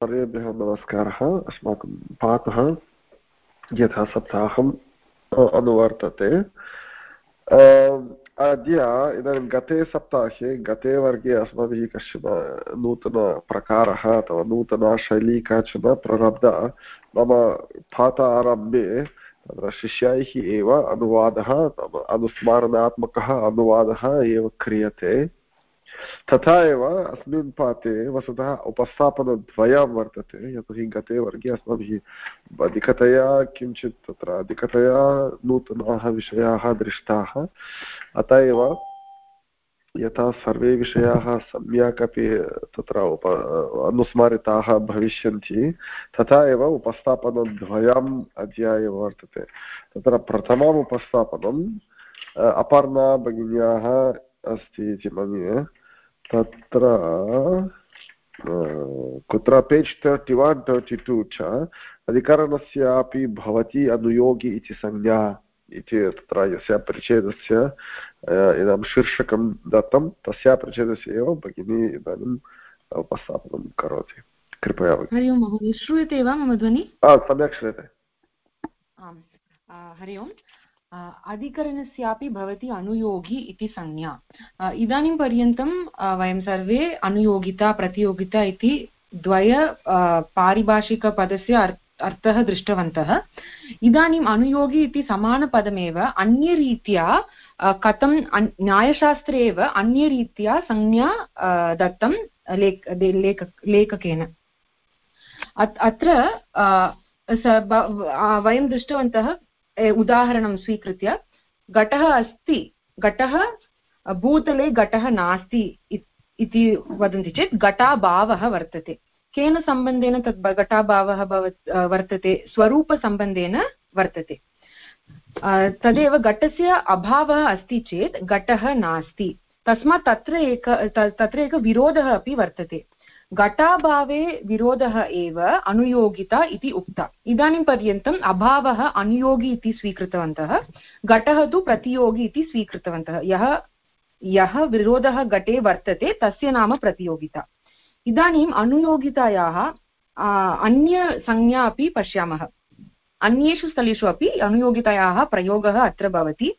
सर्वेभ्यः नमस्कारः। अस्माकं पाठः यथा सप्ताहम् अनुवर्तते। अद्य इदानीं गते सप्ताहे, गते वर्गे अस्माभिः कश्चन नूतनप्रकारः अथवा नूतना शैली काचन प्रारब्धा। मम पाठारम्भे तत्र शिष्यैः एव अनुवादः अनुस्मारणात्मकः अनुवादः एव क्रियते। तथा एव अस्मिन् पाठे वस्तुतः उपस्थापनद्वयं वर्तते यतोहि गते वर्गे अस्माभिः अधिकतया किञ्चित् तत्र अधिकतया नूतनाः विषयाः दृष्टाः। अत एव यथा सर्वे विषयाः सम्यक् अपि तत्र उप, अनुस्मारिताः भविष्यन्ति, तथा एव उपस्थापनद्वयम् अद्य एव वर्तते। तत्र प्रथमम् उपस्थापनम् अपर्णा भगिन्याः अस्ति इति मन्ये। तत्र कुत्र page thirty one thirty two च अधिकरणस्यापि भवति अनुयोगि इति संज्ञा इति तत्र यस्य परिच्छेदस्य इदं शीर्षकं दत्तं तस्या परिच्छेदस्य एव भगिनी इदानीम् उपस्थापनं करोति। कृपया हरि ओम् महोदय श्रूयते वा मम ध्वनि? सम्यक् श्रूयते। आम् हरि ओम्। अधिकरणस्यापि भवति अनुयोगी इति संज्ञा। इदानीं पर्यन्तं वयं सर्वे अनुयोगिता, प्रतियोगिता इति द्वय पारिभाषिकपदस्य अर्थः दृष्टवन्तः। इदानीम् अनुयोगी इति समानपदमेव, अन्यरीत्या कथं न्यायशास्त्रे एव अन्यरीत्या संज्ञा दत्तं लेख लेख, लेखकेन। अत्र वयं दृष्टवन्तः उदाहरणं स्वीकृत्य, घटः अस्ति, घटः, भूतले घटः नास्ति इति वदन्ति चेत् घटाभावः वर्तते। केन सम्बन्धेन तत् घटाभावः वर्तते? स्वरूपसम्बन्धेन वर्तते। तदेव घटस्य अभावः अस्ति चेत् घटः नास्ति। तस्मात् तत्र एक तत्र एकः अपि वर्तते। घटाभावे विरोधः एव अनुयोगिता इति उक्ता। इदानीं पर्यन्तम् अभावः अनुयोगी इति स्वीकृतवन्तः, घटः तु प्रतियोगी इति स्वीकृतवन्तः। यः यः विरोधः घटे वर्तते, तस्य नाम प्रतियोगिता। इदानीम् अनुयोगितायाः अन्यसंज्ञा अपि पश्यामः। अन्येषु स्थलेषु अपि अनुयोगितायाः प्रयोगः अत्र भवति।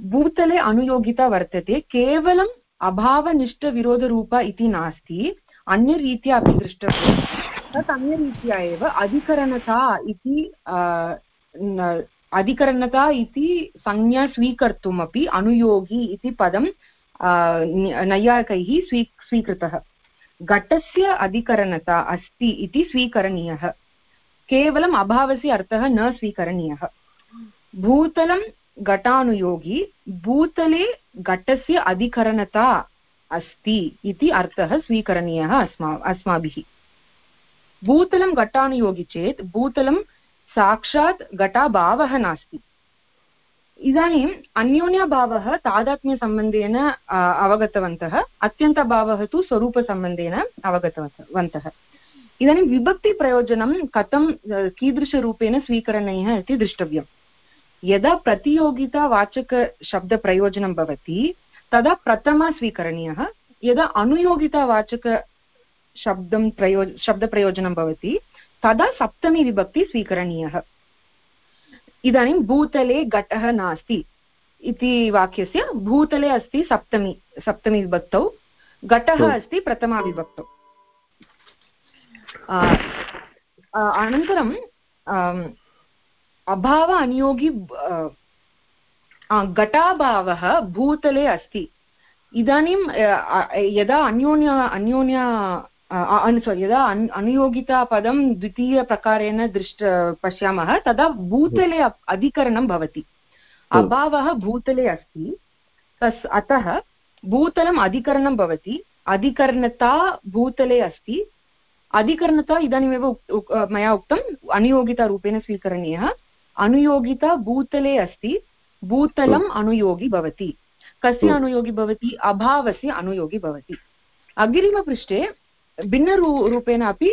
भूतले अनुयोगिता वर्तते, केवलम् अभावनिष्ठविरोधरूपा इति नास्ति। अन्यरीत्या अपि द्रष्टव्यं तत् अन्यरीत्या एव अधिकरणता इति अधिकरणता इति संज्ञा स्वीकर्तुमपि अनुयोगी इति पदं नैयायिकैः स्वी, स्वीकृतः। घटस्य अधिकरणता अस्ति इति स्वीकरणीयः। केवलम् अभावस्य अर्थः न स्वीकरणीयः। भूतलं घटानुयोगी, भूतले घटस्य अधिकरणता अस्ति इति अर्थः स्वीकरणीयः अस्मा, अस्माभिः। भूतलं घटानुयोगि चेत् भूतलं साक्षात् घटाभावः नास्ति। इदानीम् अन्योन्यभावः तादात्म्यसम्बन्धेन अवगतवन्तः, अत्यन्तभावः तु स्वरूपसम्बन्धेन अवगतवन्तः। इदानीं विभक्तिप्रयोजनं कथं कीदृशरूपेण स्वीकरणीयः इति द्रष्टव्यं यदा प्रतियोगितावाचकशब्दप्रयोजनं भवति तदा प्रथमा स्वीकरणीयः। यदा अनुयोगितावाचकशब्दं प्रयो शब्दप्रयोजनं भवति तदा सप्तमी विभक्ति स्वीकरणीयः। इदानीं भूतले घटः नास्ति इति वाक्यस्य भूतले अस्ति सप्तमी सप्तमी विभक्तौ घटः अस्ति प्रथमा विभक्तौ। अनन्तरं अभाव अनुयोगी घटाभावः भूतले अस्ति. इदानीं यदा अन्योन्य अन्योन्य सोरि यदा अन् अनुयोगितापदं द्वितीयप्रकारेण दृष्ट पश्यामः तदा भूतले अधिकरणं भवति. अभावः भूतले अस्ति. तस् अतः भूतलम् अधिकरणं भवति. अधिकरणता भूतले अस्ति. अधिकरणता इदानीमेव मया उक्तम् अनुयोगितारूपेण स्वीकरणीयः. अनुयोगिता भूतले अस्ति. भूतलम् अनुयोगी भवति। कस्य अनुयोगी भवति? अभावस्य अनुयोगी भवति। अग्रिमपृष्ठे भिन्नरू रूपेण अपि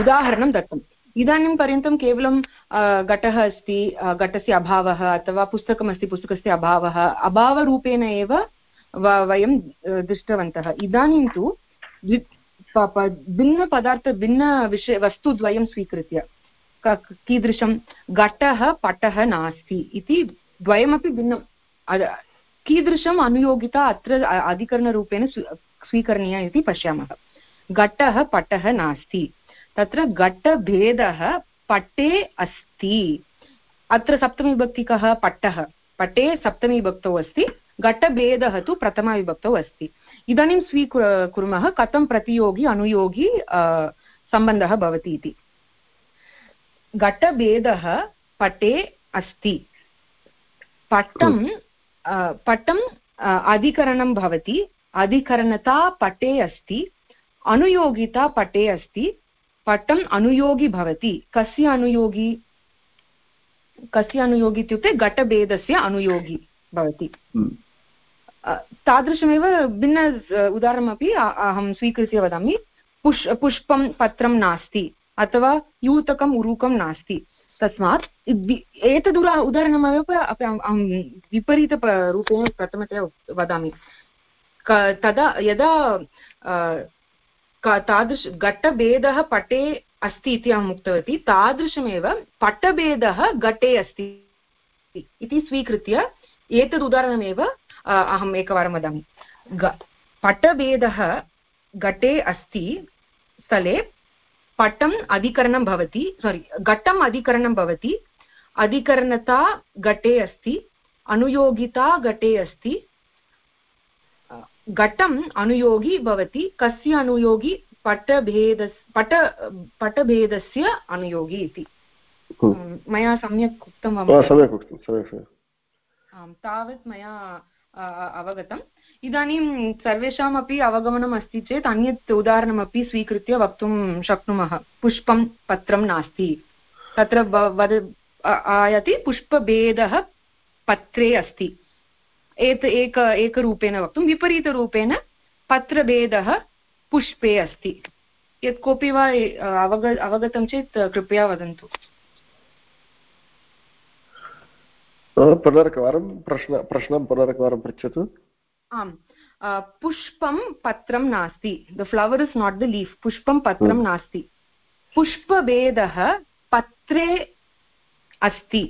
उदाहरणं दत्तम्। इदानीं पर्यन्तं केवलं घटः अस्ति घटस्य अभावः अथवा पुस्तकमस्ति पुस्तकस्य अभावः अभावरूपेण एव वयं दृष्टवन्तः। इदानीं तु भिन्नपदार्थ भिन्नविषय वस्तुद्वयं स्वीकृत्य। कीदृशं घटः पटः नास्ति इति द्वयमपि भिन्नं। कीदृशम् अनुयोगिता अत्र अधिकरणरूपेण स्वीकरणीया इति पश्यामः। घटः पटः नास्ति। तत्र घटभेदः पटे अस्ति। अत्र सप्तमीविभक्तिकः पट्टः पटे सप्तमीविभक्तौ अस्ति। घटभेदः तु प्रथमाविभक्तौ अस्ति। इदानीं स्वीकुर्मः कथं प्रतियोगी, अनुयोगी सम्बन्धः भवति इति। घटभेदः पटे अस्ति। पटं पटम् अधिकरणं भवति। अधिकरणता पटे अस्ति। अनुयोगिता पटे अस्ति। पटम् अनुयोगी भवति। कस्य अनुयोगी? कस्य अनुयोगी इत्युक्ते घटभेदस्य अनुयोगी भवति। हम्म। तादृशमेव भिन्न उदाहरणमपि अहं स्वीकृत्य वदामि। पुष् पुष्पं पत्रं नास्ति। अथवा यूतकम् उरुकं नास्ति। तस्मात् एतद् उदाहरणमेव विपरीतरूपेण प्रथमतया वदामि। तदा यदा तादृश घटभेदः पटे अस्ति इति अहम् उक्तवती, तादृशमेव पटभेदः घटे अस्ति इति स्वीकृत्य एतद् उदाहरणमेव अहम् एकवारं वदामि। पटभेदः घटे अस्ति स्थले पटम् अधिकरणं भवति सोरि घटम् अधिकरणं भवति अधिकरणता घटे अस्ति अनुयोगिता घटे अस्ति घटम् अनुयोगी भवति कस्य अनुयोगी? पटभेद पट पटभेदस्य अनुयोगी इति। मया सम्यक् उक्तं आम् तावत् मया अवगतम्. इदानीं सर्वेषामपि अवगमनम् अस्ति चेत् अन्यत् उदाहरणमपि स्वीकृत्य वक्तुं शक्नुमः. पुष्पं पत्रं नास्ति. तत्र आयाति पुष्पभेदः पत्रे अस्ति. एत, एक, एकरूपेण वक्तुं, विपरीतरूपेण पत्रभेदः पुष्पे अस्ति. यत् कोऽपि वा अवग, अवगतं चेत् कृपया वदन्तु. पुनरेकवारं प्रश्न प्रश्नं पुनरेकवारं पृच्छतु आम् पुष्पं पत्रं नास्ति the flower is not the leaf पुष्पं पत्रं। नास्ति पुष्पभेदः पत्रे अस्ति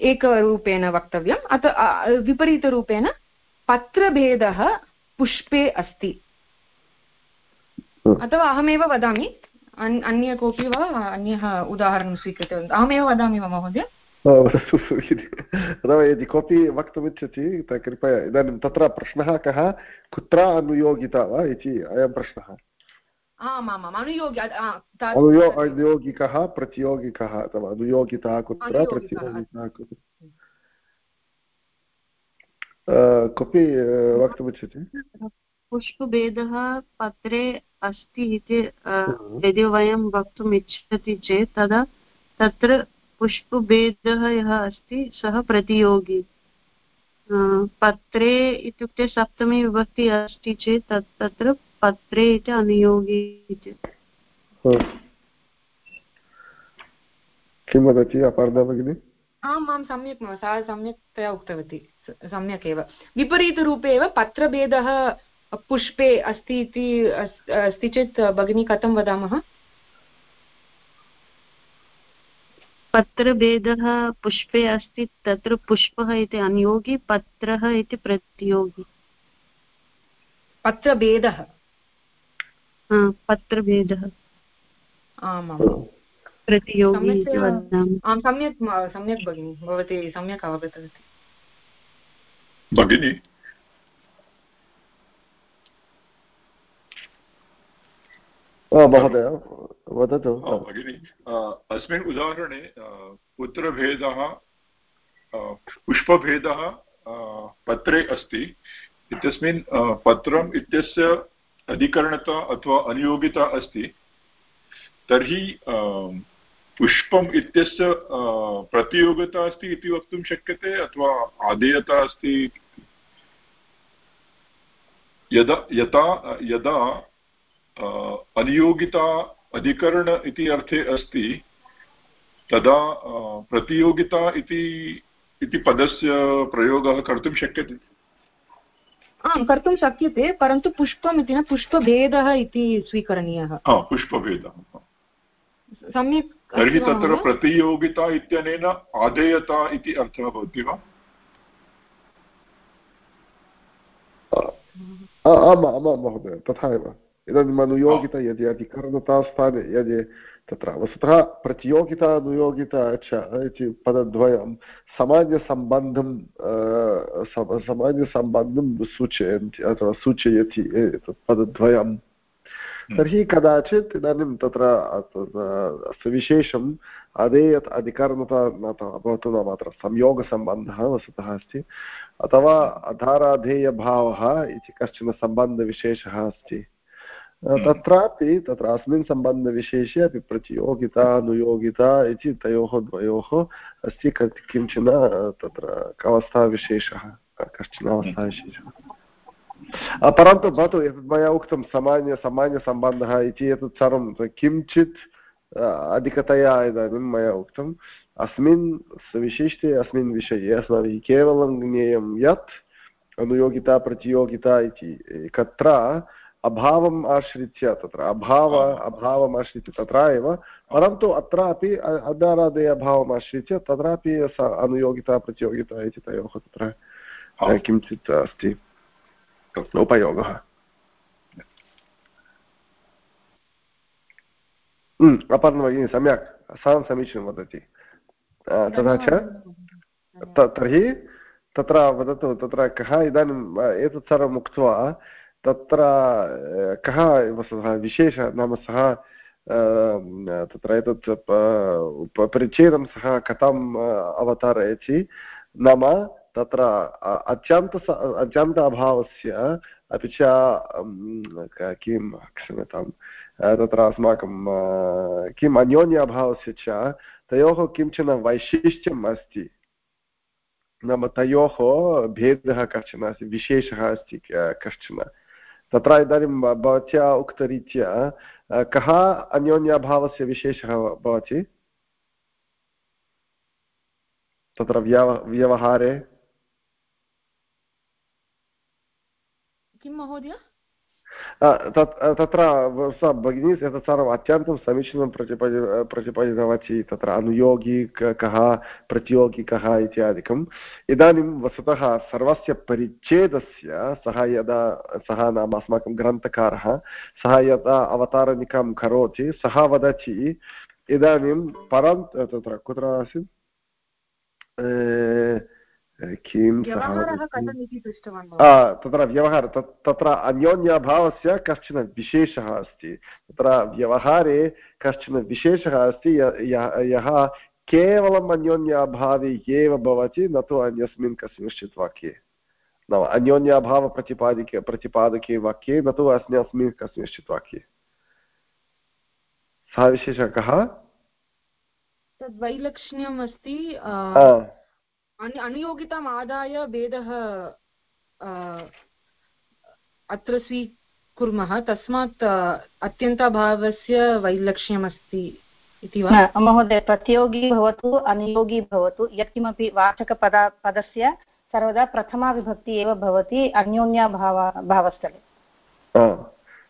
एकरूपेण वक्तव्यम् अथ विपरीतरूपेण पत्रभेदः पुष्पे अस्ति। अथवा अहमेव वदामि अन्य कोऽपि वा अन्यः उदाहरणं स्वीकृतवन्तः अहमेव वदामि वा महोदय वदतु अथवा यदि कोऽपि वक्तुमिच्छति कृपया इदानीं तत्र प्रश्नः कः? कुत्र अनुयोगिता वा इति अयं प्रश्नः। अनुयोगिकः प्रतियोगिकः अथवा अनुयोगिता कुत्र प्रतियोगिता कुत्र? कोऽपि वक्तुमिच्छति? पुष्पभेदः पत्रे अस्ति इति यदि वयं वक्तुम् इच्छति चेत् तदा तत्र पुष्पभेदः यः अस्ति सः प्रतियोगी। पत्रे इत्युक्ते सप्तमी विभक्ति अस्ति चेत् तत् तत्र पत्रे इति अनुयोगी इति। किं वदति अपर्णा भगिनि? आम् आं सम्यक् सा सम्यक्तया उक्तवती सम्यक् एव विपरीतरूपे एव पत्रभेदः पुष्पे अस्ति इति अस्ति चेत् भगिनी कथं वदामः? पत्रभेदः पुष्पे अस्ति तत्र पुष्पः इति अनुयोगी पत्रः इति प्रतियोगी। पत्रभेदः? पत्रभेदः। आमां प्रतियोगी आं सम्यक् सम्यक् भगिनि भवती सम्यक् अवगतवती। भगिनी? महोदय वदतु भगिनि अस्मिन् उदाहरणे पुत्रभेदः पुष्पभेदः पत्रे अस्ति। इत्यस्मिन् पत्रम् इत्यस्य अधिकरणता अथवा अनियोगिता अस्ति। तर्हि पुष्पम् इत्यस्य प्रतियोगिता अस्ति इति वक्तुं शक्यते अथवा आदेयता अस्ति? यदा, यथा, यदा अनियोगिता अधिकरण इति अर्थे अस्ति तदा प्रतियोगिता इति इति पदस्य प्रयोगः कर्तुं शक्यते। आं कर्तुं शक्यते परन्तु पुष्पम् इति न पुष्पभेदः इति स्वीकरणीयः। पुष्पभेदः सम्यक् तर्हि तत्र प्रतियोगिता इत्यनेन आदेयता इति अर्थः भवति वा? आम् आमां महोदय तथा एव। अनुयोगिता यदि अधिकरणतास्थाने यदि तत्र वस्तुतः प्रतियोगिता अनुयोगिता च इति पदद्वयं सामान्यसम्बन्धं सामान्यसम्बन्धं सूचयन्ति अथवा सूचयति एतत् पदद्वयं तर्हि कदाचित् इदानीं तत्र सुविशेषम् अधेयत् अधिकरणता भवतु नाम अत्र संयोगसम्बन्धः वस्तुतः अस्ति अथवा अधाराधेयभावः इति कश्चन सम्बन्धविशेषः अस्ति तत्रापि तत्र अस्मिन् सम्बन्धविशेषे अपि प्रतियोगिता, अनुयोगिता इति तयोः द्वयोः अस्ति किंचन तत्र अवस्थाविशेषः, कश्चन अवस्थाविशेषः। परन्तु भवतु एतत् मया उक्तं सामान्य, सामान्यसम्बन्धः इति एतत् सर्वं किञ्चित् अधिकतया इदानीं मया उक्तम् अस्मिन् विशिष्टे अस्मिन् विषये अस्माभिः केवलं ज्ञेयं यत् अनुयोगिता, प्रतियोगिता इति एकत्र अभावम् आश्रित्य तत्र अभाव अभावम् आश्रित्य तत्र एव। परन्तु अत्रापि अदारादे अभावम् आश्रित्य तत्रापि अनुयोगिता प्रतियोगिता इति तयोः तत्र किञ्चित् अस्ति। उपयोगः। अपर्णा भगिनी सम्यक्। सा समीचीनं वदति। तथा च तर्हि तत्र वदतु तत्र कः इदानीम् एतत् सर्वम् उक्त्वा तत्र कः वस्तुतः विशेषः नाम सः तत्र एतत् परिच्छेदं सः कथम् अवतारयति नाम तत्र अत्यन्त अत्यन्त अभावस्य अपि च किं क्षम्यतां तत्र अस्माकं किम् अन्योन्य अभावस्य च तयोः किंचन वैशिष्ट्यम् अस्ति। नाम तयोः भेदः कश्चन अस्ति, विशेषः अस्ति कश्चन। तत्र इदानीं भवत्या उक्तरीत्या कः अन्योन्याभावस्य विशेषः भवति? तत्र व्यव व्यवहारे। किं महोदय? तत्र सा भगिनी एतत् सर्वम् अत्यन्तं समीचीनं प्रतिपद प्रतिपादितवती तत्र अनुयोगी कः प्रतियोगी कः इत्यादिकम् इदानीं वस्तुतः सर्वस्य परिच्छेदस्य सः यदा सः नाम अस्माकं ग्रन्थकारः सः यदा अवतारनिकां करोति सः वदति इदानीं परं तत्र कुत्र आसीत् किं तत्र व्यवहार तत्र अन्योन्याभावस्य कश्चन विशेषः अस्ति। तत्र व्यवहारे कश्चन विशेषः अस्ति यः केवलम् अन्योन्याभावे एव भवति न तु अन्यस्मिन् कस्मिंश्चित् वाक्ये। नाम अन्योन्याभावप्रतिपादिके प्रतिपादके वाक्ये न तु अस्मिन् कस्मिंश्चित् वाक्ये। सः विशेषः कः? तद्वैलक्षण्यम् अस्ति अनुयोगिताम् आदाय भेदः अत्र स्वीकुर्मः। तस्मात् अत्यन्ताभावस्य वैलक्ष्यमस्ति इति वा? महोदय प्रतियोगी भवतु अनुयोगी भवतु यत्किमपि वाचकपद पदस्य सर्वदा प्रथमा विभक्ति एव भवति अन्योन्याभाव भावस्थले।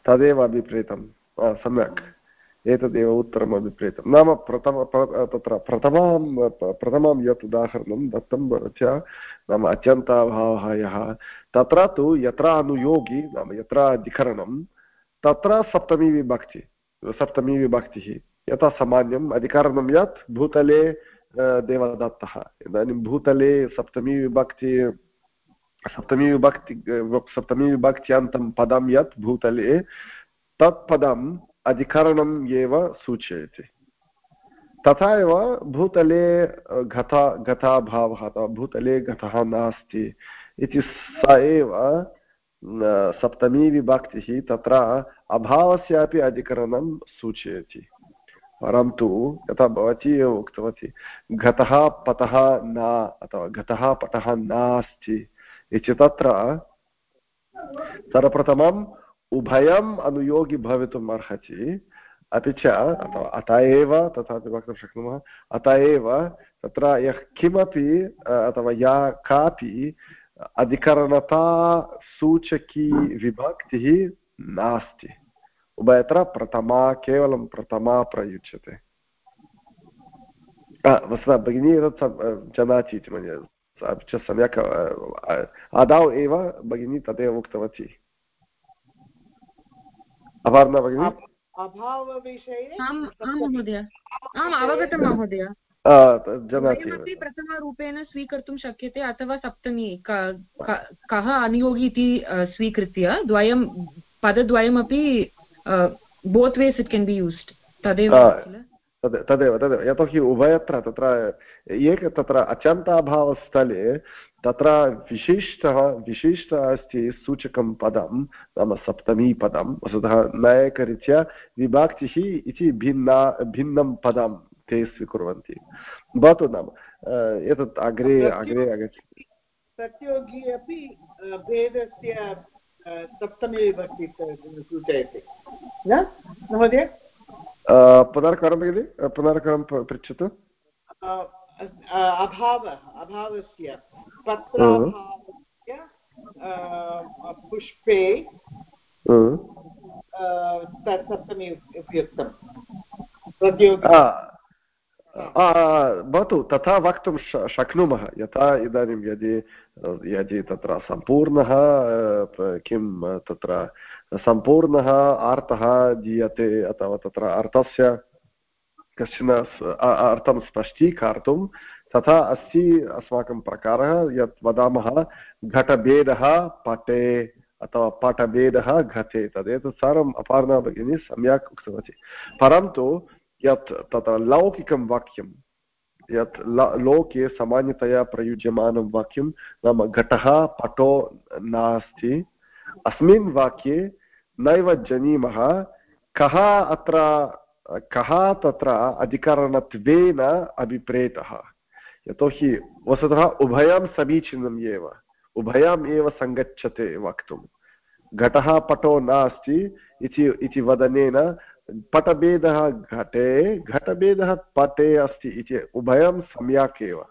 तदेव अभिप्रेतं सम्यक्। एतदेव उत्तरम् अभिप्रेतं नाम प्रथम तत्र प्रथमां प्रथमं यत् उदाहरणं दत्तं च नाम अत्यन्ताभावः यः तत्र तु यत्र अनुयोगी नाम यत्र अधिकरणं, तत्र सप्तमी विभक्ति, सप्तमी विभक्तिः। यथा सामान्यम्, अधिकरणं यत् भूतले देवदत्तः। इदानीं भूतले सप्तमी विभक्ति सप्तमी विभक्ति, सप्तमी विभक्त्यान्तं पदं यत् भूतले तत् अधिकरणम् एव सूचयति। तथा एव भूतले घता घताभावः अथवा भूतले घतः नास्ति इति स एव सप्तमी विभक्तिः तत्र अभावस्यापि अधिकरणं सूचयति। परन्तु यथा भवती एव उक्तवती घतः पतः न अथवा घतः पटः नास्ति इति तत्र सर्वप्रथमं उभयम् अनुयोगि भवितुम् अर्हति। अपि च अत एव तथापि वक्तुं शक्नुमः, अत एव तत्र यः किमपि अथवा या कापि अधिकरणता सूचकी विभक्तिः नास्ति। उभयत्र प्रथमा, केवलं प्रथमा प्रयुज्यते। वस्तुतः भगिनी, एतत् जानाति इति मन्ये। अपि च सम्यक् आदौ एव भगिनी तदेव उक्तवती। अपर्णा भगिनि अभावविषये आम् अवगतं महोदय। जानाति प्रथमरूपेण स्वीकर्तुं शक्यते अथवा सप्तमी। कः अनियोगी इति स्वीकृत्य द्वयं पदद्वयमपि both ways it can be used तदेव तद् तदेव तदेव। यतोहि उभयत्र तत्र एक तत्र अचन्ताभावस्थले तत्र विशिष्टः विशिष्टः अस्ति सूचकं पदं नाम सप्तमी पदं वस्तुतः नायकरीत्या विभक्तिः इति भिन्ना भिन्नं पदं ते स्वीकुर्वन्ति। भवतु नाम एतत् अग्रे अग्रे आगच्छति। प्रतियोगी अपि भेदस्य सप्तमी विभक्ति सूचयति। न? महोदय? पुनर्करं भगिनि पुनर्करं पृच्छतु अभाव अभावस्य पत्राभावस्य पुष्पे सप्तमी उपयुक्तं भवतु तथा वक्तुं शक्नुमः यथा इदानीं यदि यदि तत्र सम्पूर्णः किं तत्र सम्पूर्णः अर्थः दीयते अथवा तत्र अर्थस्य कश्चन अर्थं स्पष्टीकर्तुं तथा अस्ति अस्माकं प्रकारः यत् वदामः घटभेदः पटे अथवा पटभेदः घटे तदेतत् सर्वम् अपार्णा भगिनी सम्यक् उक्तवती। परन्तु यत् तत्र लौकिकं वाक्यं, यत् लोके सामान्यतया प्रयुज्यमानं वाक्यं नाम घटः, पटो नास्ति। अस्मिन् वाक्ये नैव जानीमः, कः अत्र, कः तत्र अधिकरणत्वेन अभिप्रेतः। यतोहि वस्तुतः उभयं समीचीनम् एव। उभयम् एव सङ्गच्छते वक्तुं घटः पटो नास्ति इति वदनेन पटभेदः घटे, घटभेदः पटे अस्ति इति उभयं सम्यक् एव।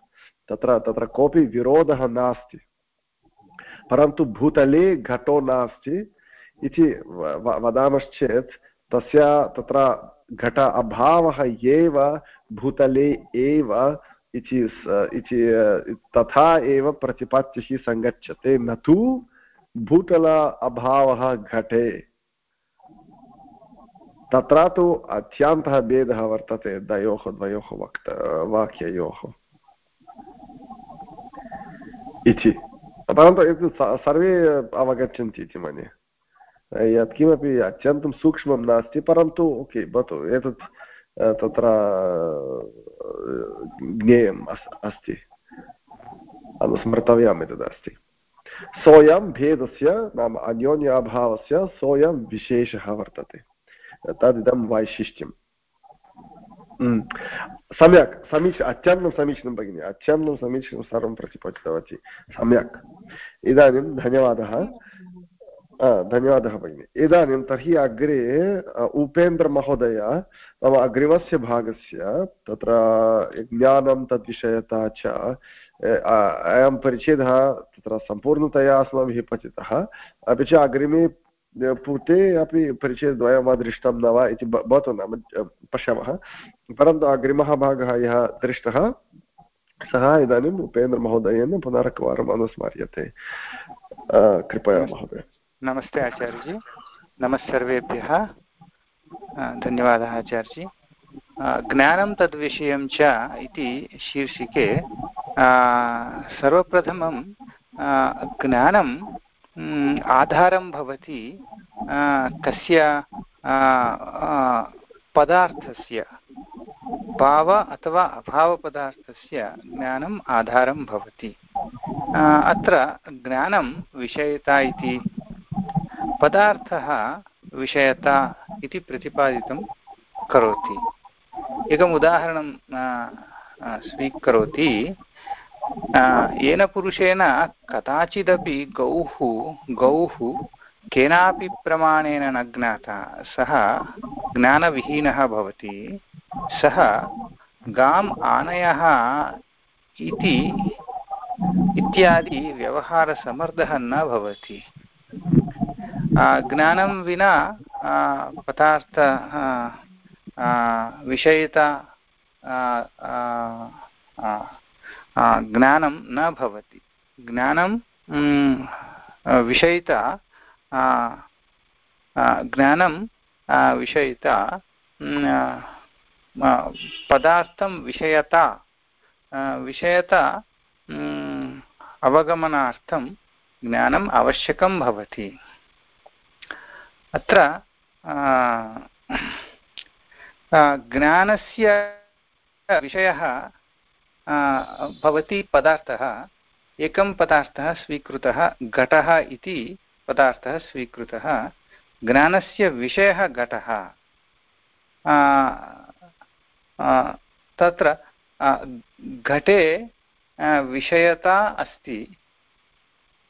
तत्र तत्र कोऽपि विरोधः नास्ति। परन्तु भूतले घटो नास्ति। इति वदामश्चेत् तस्य तत्र घट अभावः एव भूतले एव इति तथा एव प्रतिपत्तिः सङ्गच्छते। न तु भूतल अभावः घटे। तत्र तु अत्यन्तः भेदः वर्तते द्वयोः द्वयोः वक्त, वाक्ययोः। इति। परन्तु सर्वे अवगच्छन्ति इति मन्ये। यत्किमपि अत्यन्तं सूक्ष्मं नास्ति परन्तु ओके भवतु एतत् तत्र ज्ञेयम् अस् अस्ति अनुस्मर्तव्यम् एतदस्ति सोऽयं भेदस्य नाम अन्योन्याभावस्य सोऽयं विशेषः वर्तते तदिदं वैशिष्ट्यं। सम्यक् समीचीनं अत्यन्तं समीचीनं भगिनि अत्यन्तं समीचीनं सर्वं प्रतिपादितवती सम्यक् इदानीं धन्यवादः धन्यवादः भगिनि इदानीं तर्हि अग्रे उपेन्द्रमहोदय मम अग्रिमस्य भागस्य तत्र ज्ञानं तद्विषयता च अयं परिच्छेदः तत्र सम्पूर्णतया अस्माभिः पठितः अपि च अग्रिमे पूर्ते अपि परिचयद्वयं वा दृष्टं न वा इति भवतु नाम पश्यामः परन्तु अग्रिमः भागः यः दृष्टः सः इदानीम् उपेन्द्रमहोदयेन पुनरेकवारम् अनुस्मार्यते कृपया महोदय नमस्ते आचार्यजी। नमः सर्वेभ्यः धन्यवादः आचार्यजी। ज्ञानं तद्विषयं च इति शीर्षिके सर्वप्रथमं ज्ञानं आधारं भवति कस्य पदार्थस्य, भाव अथवा अभावपदार्थस्य ज्ञानम् आधारं भवति। अत्र ज्ञानं विषयता इति पदार्थः विषयता इति प्रतिपादितं करोति। एकम् उदाहरणं स्वीकरोति। येन पुरुषेण कदाचिदपि गौः गौः केनापि प्रमाणेन न ज्ञाता, सः ज्ञानविहीनः भवति। सः गाम् आनयः इति, इत्यादि व्यवहारसमर्थः न भवति। ज्ञानं विना पदार्थ विषयता ज्ञानं न भवति। ज्ञानं विषयिता ज्ञानं विषयिता पदार्थं विषयता विषयता अवगमनार्थं ज्ञानम् आवश्यकं भवति। अत्र ज्ञानस्य विषयः भवति पदार्थः, एकं पदार्थः स्वीकृतः, घटः इति पदार्थः स्वीकृतः, ज्ञानस्य विषयः घटः। तत्र घटे विषयता अस्ति।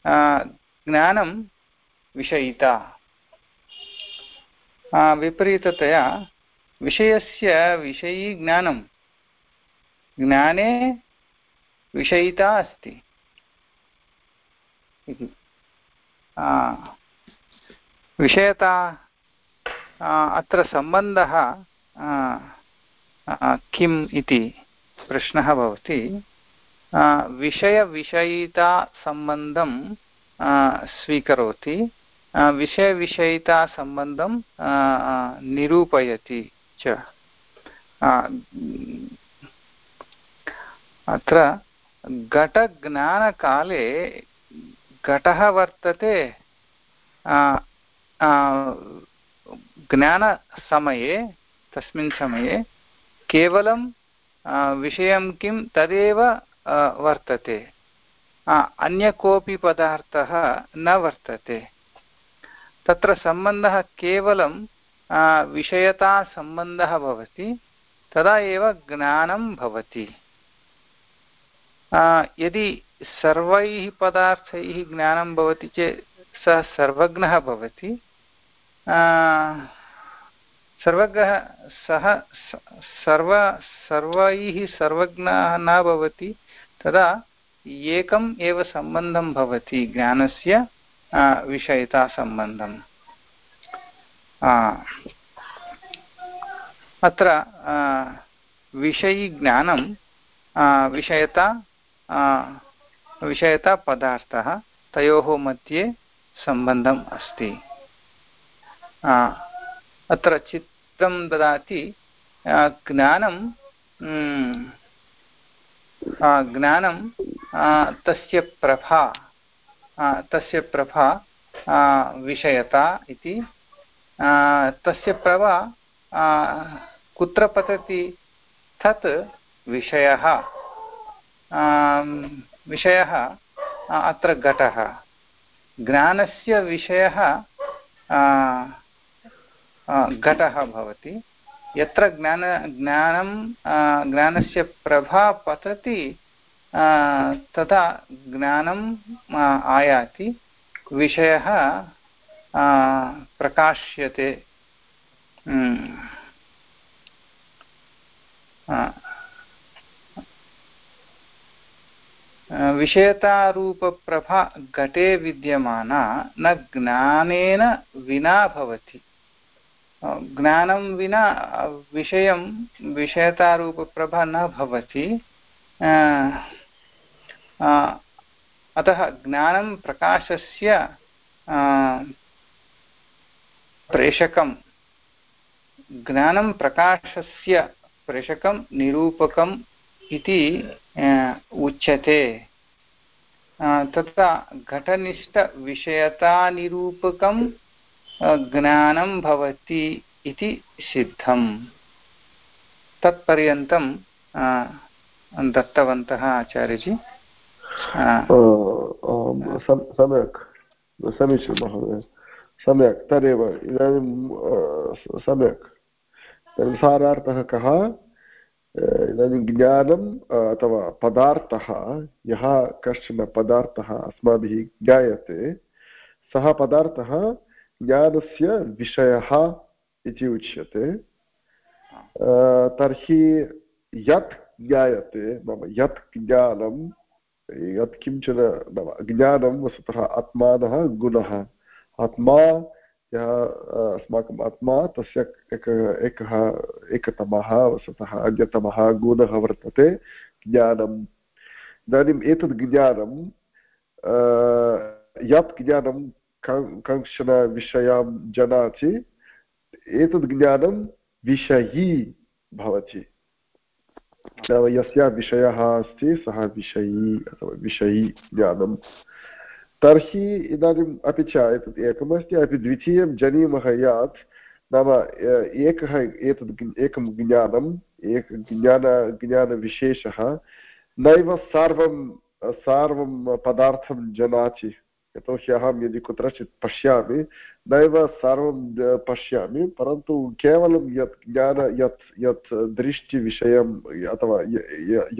ज्ञानं विषयिता। विपरीततया विषयस्य विषयी ज्ञानं ज्ञाने विषयिता अस्ति। विषयता अत्र सम्बन्धः किम् इति प्रश्नः भवति। विषयविषयितासम्बन्धं स्वीकरोति। विषयविषयितासम्बन्धं निरूपयति च। अत्र घटज्ञानकाले घटः वर्तते ज्ञानसमये, तस्मिन् समये, केवलं विषयं किं तदेव वर्तते। अन्य कोऽपि पदार्थः न वर्तते। तत्र सम्बन्धः केवलं विषयतासम्बन्धः भवति, तदा एव ज्ञानं भवति। यदि सर्वैः पदार्थैः ज्ञानं भवति चेत्, सः सर्वज्ञः भवति। सर्वज्ञः सः, सर्व, सर्वैः सर्वज्ञः न भवति, तदा एकम् एव सम्बन्धं भवति ज्ञानस्य। विषयतासम्बन्धम् अत्र विषयीज्ञानं विषयता विषयतापदार्थः तयोः मध्ये सम्बन्धम् अस्ति अत्र चित्रं ददाति ज्ञानं ज्ञानं तस्य प्रभा तस्य प्रभा विषयता इति। तस्य प्रभा कुत्र पतति? तत् विषयः। विषयः अत्र घटः। ज्ञानस्य विषयः घटः भवति। यत्र ज्ञान, ज्ञानं ज्ञानस्य प्रभा पतति तदा ज्ञानम् आयाति। विषयः प्रकाश्यते। विषयतारूपप्रभा घटे विद्यमाना, न ज्ञानेन विना भवति। ज्ञानं विना विषयं, विषयतारूपप्रभा न भवति। अतः ज्ञानं प्रकाशस्य प्रेषकं ज्ञानं प्रकाशस्य प्रेषकं, निरूपकम् इति उच्यते। तथा घटनिष्ठविषयतानिरूपकं ज्ञानं भवति इति सिद्धम्। तत्पर्यन्तं दत्तवन्तः आचार्यजी। सम्यक्। समीचीनं महोदय। सम्यक्। तदेव। इदानीं सम्यक्। सारार्थः कः? इदानीं ज्ञानम् अथवा पदार्थः, यः कश्चन पदार्थः अस्माभिः ज्ञायते, सः पदार्थः ज्ञानस्य विषयः इति उच्यते। तर्हि यत् ज्ञायते नाम यत् ज्ञानं, यत् किंचन, नाम ज्ञानं वस्तुतः आत्मानः गुणः। आत्मा, यः अस्माकम् आत्मा, तस्य एक, एकः, एकतमः वस्तुतः अन्यतमः गुणः वर्तते, ज्ञानम्। इदानीम् एतद् ज्ञानं यत् ज्ञानं कञ्चन विषयां जानाति एतद् ज्ञानं विषयी भवति। यस्य विषयः अस्ति सः विषयी अथवा विषयी ज्ञानं तर्हि इदानीम् अपि च एतत् एकमस्ति अपि द्वितीयं जानीमः यत् नाम एकः एतद् एकं ज्ञानम् एक ज्ञान ज्ञानविशेषः नैव सर्वं सर्वं पदार्थं जानाति यतोहि अहं यदि कुत्रचित् पश्यामि, नैव सर्वं पश्यामि, परन्तु केवलं यत् ज्ञान, यत् यत् दृष्टिविषयम् अथवा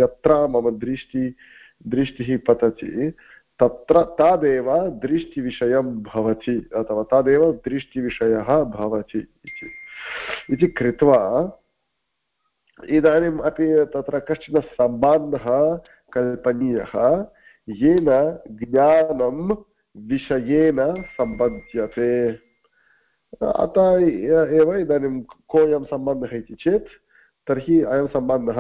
यत्र मम दृष्टि, दृष्टिः पतति, तत्र तादेव दृष्टिविषयं भवति, अथवा तदेव दृष्टिविषयः भवति इति कृत्वा, इदानीम् अपि तत्र कश्चन सम्बन्धः कल्पनीयः, येन ज्ञानं विषयेन सम्बध्यते। अतः एव इदानीं कोऽयं सम्बन्धः इति चेत्, तर्हि अयं सम्बन्धः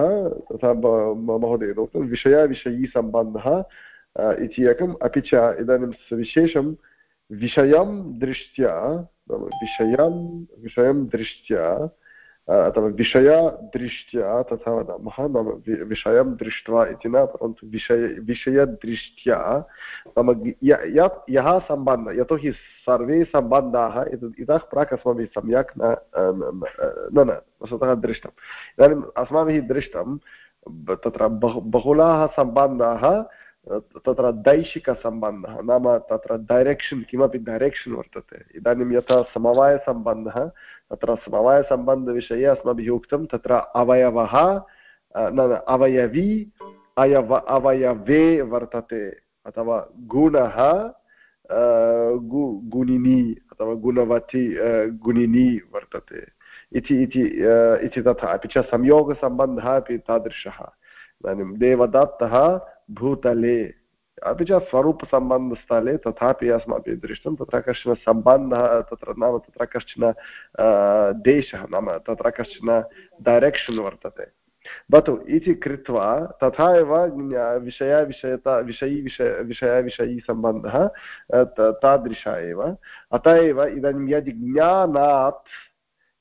तथा महोदयेन उक्तं विषयाविषयीसम्बन्धः इति एकम्, अपि च इदानीं विशेषं विषयं दृष्ट्या विषयं विषयं दृष्ट्या अथवा विषयदृष्ट्या तथा वदामः नाम विषयं दृष्ट्वा इति न परन्तु विषय विषयदृष्ट्या यत् यः सम्बन्धः यतोहि सर्वे सम्बन्धाः एतद् इतः प्राक् अस्माभिः सम्यक् न न वस्तुतः दृष्टम् इदानीम् अस्माभिः दृष्टं तत्र बहु बहुलाः सम्बन्धाः तत्र दैशिकसम्बन्धः नाम तत्र डैरेक्षन् किमपि डैरेक्षन् वर्तते। इदानीं यथा समवायसम्बन्धः तत्र समवायसम्बन्धविषये अस्माभिः उक्तं तत्र अवयवः न अवयवी, अयव, अवयवे वर्तते, अथवा गुणः गु, गुणिनी, अथवा गुणवती गुणिनी वर्तते। इति इति तथा, अपि च संयोगसम्बन्धः अपि तादृशः। इदानीं देवदत्तः भूतले, अपि च स्वरूपसम्बन्धस्थले तथापि अस्माभिः दृष्टं तत्र कश्चन सम्बन्धः, तत्र नाम तत्र कश्चन देशः नाम तत्र कश्चन डैरेक्षन् वर्तते। भवतु, इति कृत्वा तथा एव विषयविषयता, विषयी विषय विषयविषयीसम्बन्धः तादृश एव। अतः एव इदानीं यदि ज्ञानात्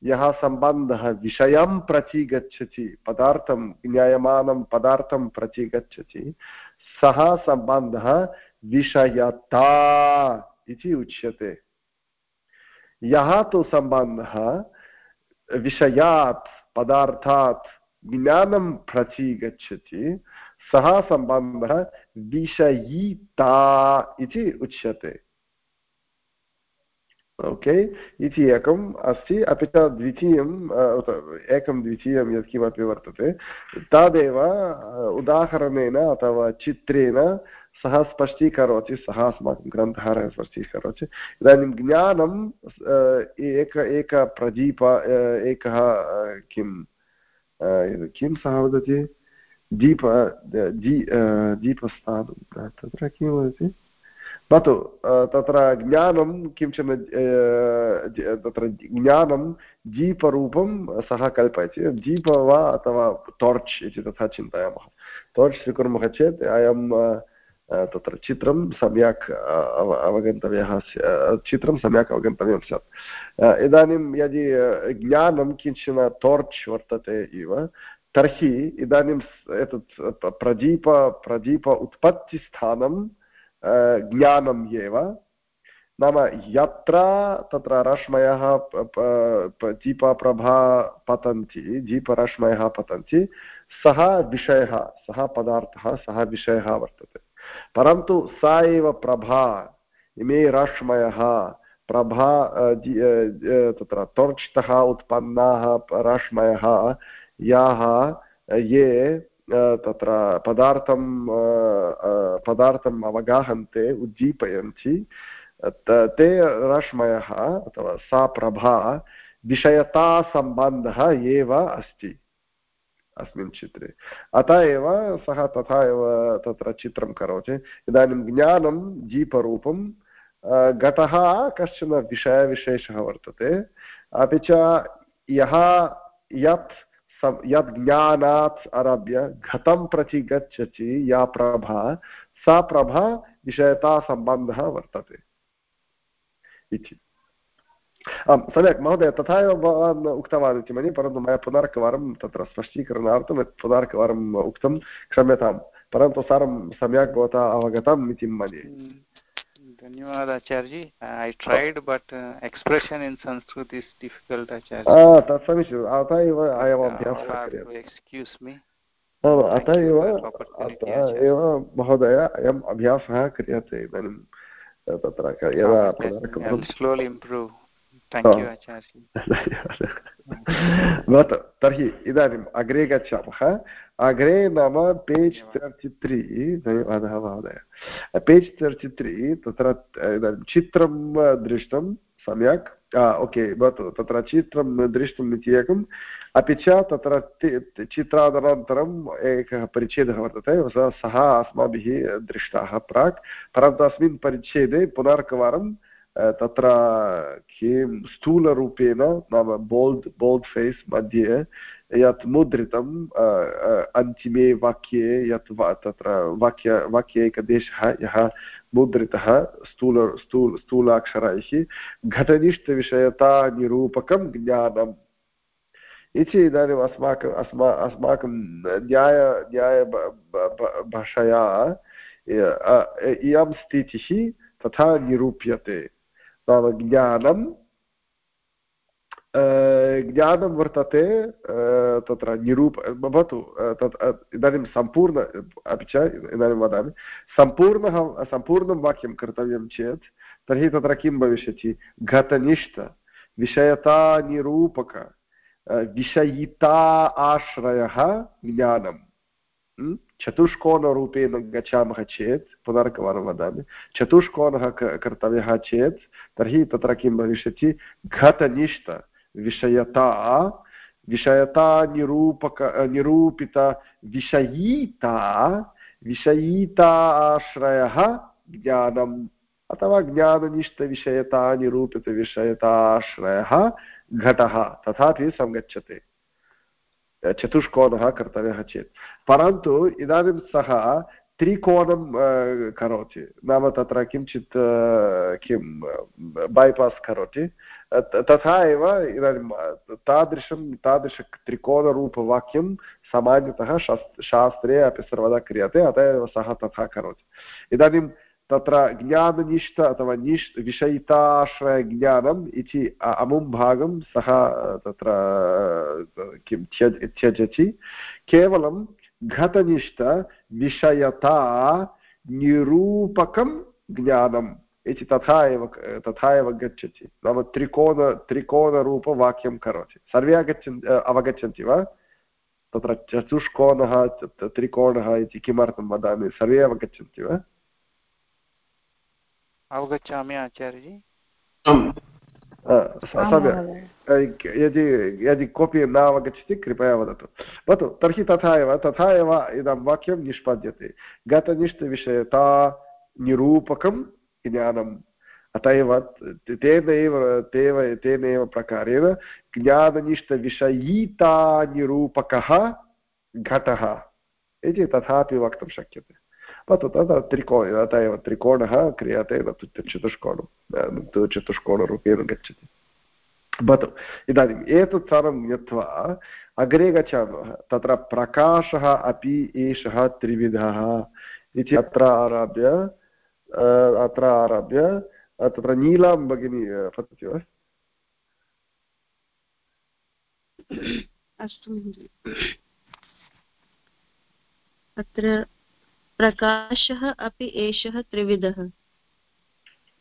यः सम्बन्धः विषयं प्रति गच्छति पदार्थं, ज्ञायमानं पदार्थं प्रति गच्छति सः सम्बन्धः विषयता इति उच्यते। यः तु सम्बन्धः विषयात्, पदार्थात् ज्ञानं प्रति गच्छति सः सम्बन्धः विषयिता इति उच्यते। ओके इति एकम् अस्ति अपि च द्वितीयम् एकं द्वितीयं यत्किमपि वर्तते तदेव उदाहरणेन अथवा चित्रेण सः स्पष्टीकरोति सः अस्माकं ग्रन्थकारः स्पष्टीकरोति इदानीं ज्ञानम् एक एक प्रदीप एकः किं किं सः वदति दीप दी दीपस्थानं तत्र किं वदति भवतु तत्र ज्ञानं किंचन तत्र ज्ञानं जीपरूपं सः कल्पयति जीप वा अथवा टार्च् इति तथा चिन्तयामः टार्च् स्वीकुर्मः चेत् अयं तत्र चित्रं सम्यक् अवगन्तव्यः चित्रं सम्यक् अवगन्तव्यं स्यात् इदानीं यदि ज्ञानं किंचन टार्च् वर्तते इव तर्हि इदानीम् एतत् प्रदीप प्रदीप उत्पत्तिस्थानं ज्ञानम् एव। नाम यत्र तत्र रश्मयः जीपप्रभा पतन्ति, जीपरश्मयः पतन्ति, सः विषयः, सः पदार्थः, सः विषयः वर्तते। परन्तु सा एव प्रभा, इमे रश्मयः, प्रभा तत्र तोर्च्तः उत्पन्नाः रश्मयः, याः ये तत्र पदार्थं पदार्थम् अवगाहन्ते उज्जीपयन्ति ते रश्मयः अथवा सा प्रभा विषयतासम्बन्धः एव अस्ति अस्मिन् चित्रे। अतः एव सः तथा एव तत्र चित्रं करोति। इदानीं ज्ञानं, जीपरूपं घटः कश्चन विषयविशेषः वर्तते। अपि च यः यत् यद् ज्ञानात् आरभ्य घतं प्रति गच्छति या प्रभा, सा प्रभा विषयतासम्बन्धः वर्तते। इति। आम्, सम्यक्, महोदय, तथा एव भवान् उक्तवान् इति मन्ये, परन्तु मया पुनरेकवारं तत्र स्पष्टीकरणार्थं पुनरेकवारम् उक्तं क्षम्यतां परन्तु सर्वं सम्यक् भवता अवगतम् इति मन्ये। धन्यवाद आचार्य ji I tried but expression in Sanskrit is difficult आचार्य तत् समीचीनम् अतः एव अयम् अभ्यासः एक्स्क्यूस् मी अतः एव अतः एव महोदय अयम् अभ्यासः क्रियते इदानीं तत्र यदा स्लोलि इम्प्रूव् भवतु तर्हि इदानीम् अग्रे गच्छामः अग्रे नाम पेज् तर्टि त्री धन्यवादः महोदय पेज् तर्टि त्री तत्र इदानीं चित्रं दृष्टं सम्यक् ओके भवतु तत्र चित्रं दृष्टुम् इति एकम् अपि च तत्र चित्रादनन्तरम् एकः परिच्छेदः वर्तते सः अस्माभिः दृष्टः प्राक् परन्तु अस्मिन् परिच्छेदे पुनर्कवारं तत्र किं स्थूलरूपेण नाम बोल्ड् बोल्ड् फेस् मध्ये यत् मुद्रितम् अन्तिमे वाक्ये यत् तत्र वाक्य वाक्ये एकदेशः यः मुद्रितः स्थूल स्थूल स्थूलाक्षरैः घटनिष्ठविषयतानिरूपकं ज्ञानम् इति इदानीम् अस्माकम् अस्मा अस्माकं न्याय न्याय भाषया इयं स्थितिः तथा निरूप्यते नाम ज्ञानं वर्तते तत्र निरूप भवतु तत् इदानीं सम्पूर्ण अपि च इदानीं वदामि सम्पूर्णः सम्पूर्णं वाक्यं कर्तव्यं चेत् तर्हि तत्र किं भविष्यति घतनिष्ठ विषयतानिरूपक विषयिता आश्रयः ज्ञानं चतुष्कोणरूपेण गच्छामः चेत् पुनरेकवारं वदामि चतुष्कोणः कर्तव्यः चेत् तर्हि तत्र किं भविष्यति घटनिष्ठ विषयता विषयतानिरूपक निरूपितविषयीता विषयीता आश्रयः ज्ञानम् अथवा ज्ञाननिष्ठविषयतानिरूपितविषयताश्रयः घटः तथापि सङ्गच्छते चतुष्कोणः कर्तव्यः चेत्। परन्तु इदानीं सः त्रिकोणं करोति। नाम तत्र किञ्चित् किं बैपास् करोति। तथा एव इदानीं तादृशं, तादृशत्रिकोणरूपवाक्यं सामान्यतः शास्त्रे अपि सर्वदा क्रियते, अतः एव सः तथा करोति। इदानीं तत्र ज्ञाननिष्ठ अथवा निष् विषयिताश्रयज्ञानम् इति अमुं भागं सः तत्र किं त्यज, त्यजति। केवलं घटनिष्ठ, विषयता, निरूपकं ज्ञानम् इति तथा एव तथा एव गच्छति। नाम त्रिकोण, त्रिकोणरूपवाक्यं करोति। सर्वे आगच्छन् अवगच्छन्ति वा? तत्र चतुष्कोणः त्रिकोणः इति किमर्थं वदामि? सर्वे अवगच्छन्ति वा? अवगच्छामि आचार्यजी। सम्यक्। यदि यदि कोऽपि न अवगच्छति कृपया वदतु। भवतु तर्हि तथा एव तथा एव इदं वाक्यं निष्पाद्यते। गतनिष्ठविषयता निरूपकं ज्ञानम्। अत एव तेन एव तेव तेन एव प्रकारेण ज्ञाननिष्ठविषयीतानिरूपकः घटः। इति तथापि वक्तुं शक्यते। भवतु तत्र त्रिकोण अतः एव त्रिकोणः क्रियते चतुष्कोणं चतुष्कोणरूपेण गच्छति भवतु इदानीम् एतत् सर्वं ज्ञात्वा अग्रे गच्छामः तत्र प्रकाशः अपि एषः त्रिविधः इति अत्र आरभ्य अत्र आरभ्य तत्र नीलां भगिनी पतति वा अस्तु अत्र प्रकाशः अपि एषः त्रिविधः।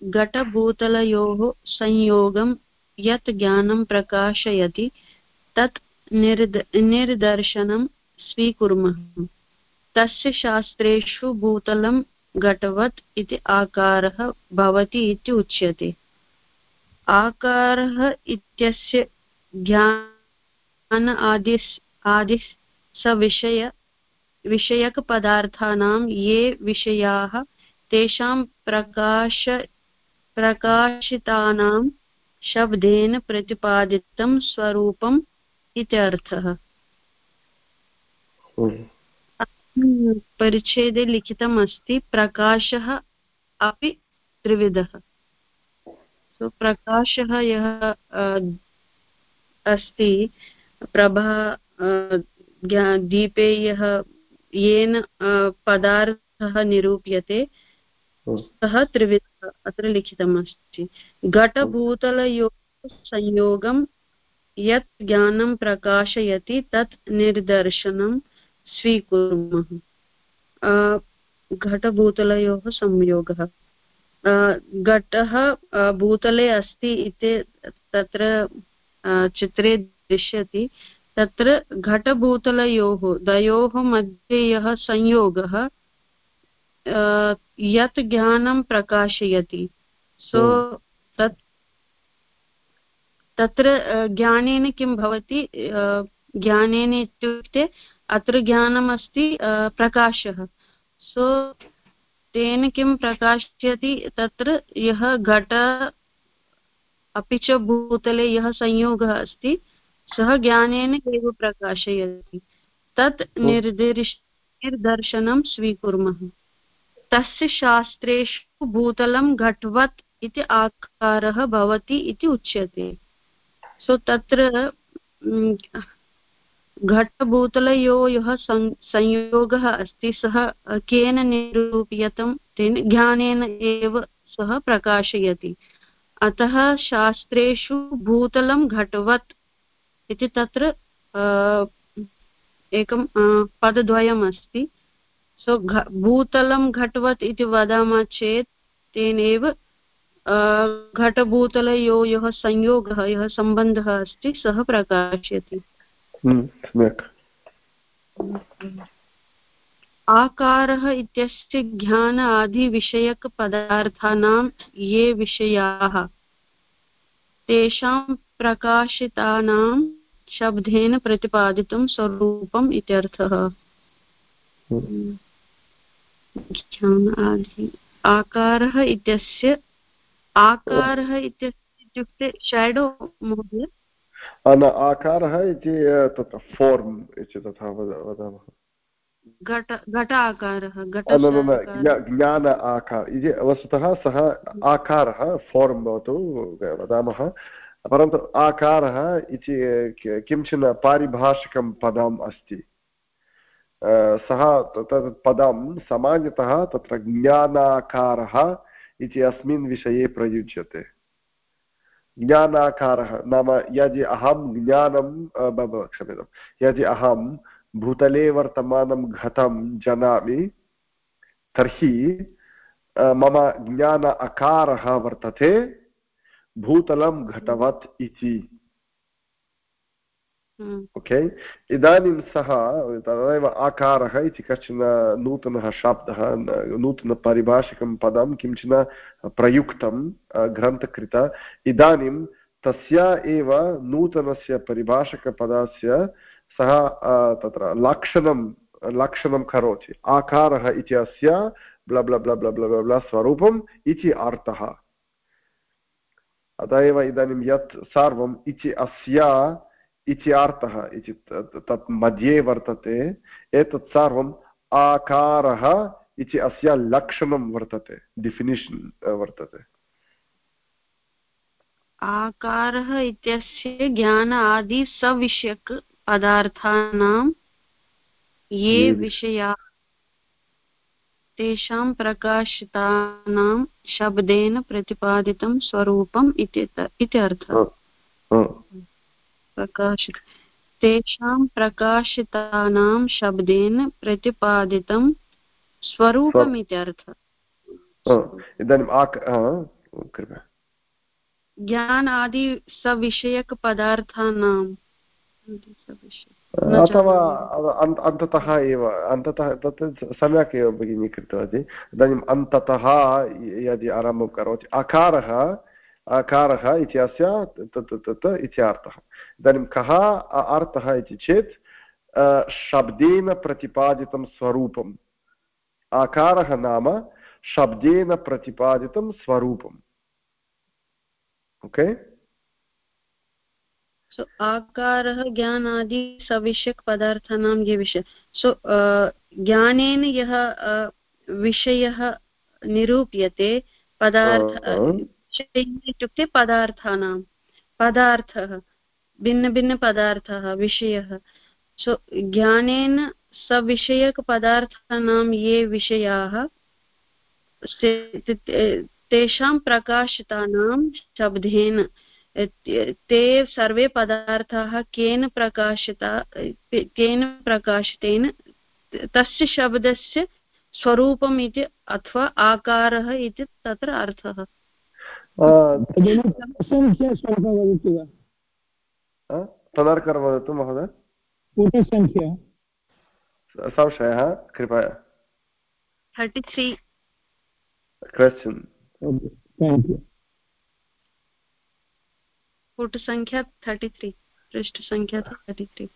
घटभूतलयोः संयोगं यत् ज्ञानं प्रकाशयति, तत् निर्द, निर्दर्शनं स्वीकुर्मः। तस्य शास्त्रेषु भूतलं घटवत् इति आकारः भवति इति उच्यते। आकारः इत्यस्य ज्ञान आदि आदि सविषय विषयकपदार्थानां ये विषयाः तेषां प्रकाश प्रकाशितानां शब्देन प्रतिपादितं स्वरूपम् इत्यर्थः। परिच्छेदे लिखितम् अस्ति प्रकाशः अपि त्रिविधः। सो प्रकाशः यः अस्ति प्रभा दीपे यः येन पदार्थः निरूप्यते। सः त्रिविधः अत्र लिखितम् अस्ति घटभूतलयोः संयोगं यत् ज्ञानं प्रकाशयति तत् निर्दर्शनं स्वीकुर्मः। घटभूतलयोः संयोगः। घटः भूतले अस्ति इति तत्र चित्रे दृश्यति। तत्र घटभूतलयोः द्वयोः मध्ये यः संयोगः यत् ज्ञानं प्रकाशयति। सो तत् तत्र ज्ञानेन किं भवति? ज्ञानेन इत्युक्ते अत्र ज्ञानम् अस्ति प्रकाशः। सो तेन किं प्रकाश्यति? तत्र यः घट अपि च भूतले यः संयोगः अस्ति। सः ज्ञानेन एव प्रकाशयति। तत् निर्दिश निर्दर्शनं स्वीकुर्मः। तस्य शास्त्रेषु भूतलं घटवत् इति आकारः भवति इति उच्यते। सो तत्र घटभूतलयोः संयोगः अस्ति सः केन निरूप्यतं तेन ज्ञानेन एव सः प्रकाशयति। अतः शास्त्रेषु भूतलं घटवत् इति तत्र एकं पदद्वयम् अस्ति सो भूतलं घटवत् इति वदामः चेत् तेनैव घटभूतलयो यः संयोगः यः सम्बन्धः अस्ति सः प्रकाशयति। आकारः इत्यस्य ज्ञान आदिविषयकपदार्थानां ये विषयाः तेषां प्रकाशितानां शब्देन प्रतिपादितं स्वरूपम् इत्यर्थः। आकारः इत्यस्य आकारः इत्यस्य इत्युक्ते शेडो महोदय? आकारः इति तत्र फोर्म् इति तथा वदामः। घट आकारः। ज्ञान आकार इति वस्तुतः सः आकारः फोर्म् भवतु वदामः। परन्तु आकारः इति किंचन पारिभाषिकं पदम् अस्ति। सः तत् पदं सामान्यतः तत्र ज्ञानाकारः इति अस्मिन् विषये प्रयुज्यते। ज्ञानाकारः नाम यदि अहं ज्ञानं क्षम्यतां यदि अहं भूतले वर्तमानं घटं जानामि तर्हि मम ज्ञान अकारः वर्तते भूतलं घटवत् इति। ओके? इदानीं सः तदेव आकारः इति कश्चन नूतनः शब्दः नूतनपारिभाषिकं पदं किंचन प्रयुक्तं ग्रन्थकृत। इदानीं तस्य एव नूतनस्य परिभाषकपदस्य सः तत्र लक्षणं लक्षणं करोति। आकारः इति अस्य ब्ल स्वरूपम् इति अर्थः। अत एव इदानीं यत् सर्वम् इति अस्य इति अर्थः इति तत् मध्ये वर्तते। एतत् सर्वम् आकारः इति अस्य लक्षणं वर्तते। डिफिनिशन् वर्तते। आकारः इत्यस्य ज्ञान आदि सविषयक पदार्थानां ये विषयाः तेषां प्रकाशितानां शब्देन प्रतिपादितं स्वरूपम् इति अर्थः। प्रकाशित तेषां प्रकाशितानां शब्देन प्रतिपादितं स्वरूपम् इत्यर्थः इदानीम् ज्ञान आदि सविषयकपदार्थानां अथवा अन्ततः एव, अन्ततः तत् सम्यक् एव भगिनी कृतवती। इदानीम् अन्ततः यदि आरम्भं करोति, अकारः अकारः इति अस्य तत् तत् इति अर्थः इदानीं कः अर्थः इति चेत् शब्देन प्रतिपादितं स्वरूपम्। आकारः नाम शब्देन प्रतिपादितं स्वरूपम्। ओके? सो आकारः ज्ञानादि सविषयकपदार्थानां ये विषय। सो ज्ञानेन यः विषयः निरूप्यते पदार्थ इत्युक्ते पदार्थानां पदार्थः भिन्नभिन्नपदार्थः विषयः। सो ज्ञानेन सविषयकपदार्थानां ये विषयाः तेषां प्रकाशितानां शब्देन ते सर्वे पदार्थाः केन प्रकाशिता केन प्रकाशितेन तस्य शब्दस्य स्वरूपम् इति अथवा आकारः इति तत्र अर्थः। पुनर्कर वदतु महोदय। पुटसङ्ख्या संशयः कृपया। थर्टि त्री क्वश्चन्। पुटसङ्ख्या thirty three पृष्ठसङ्ख्या thirty three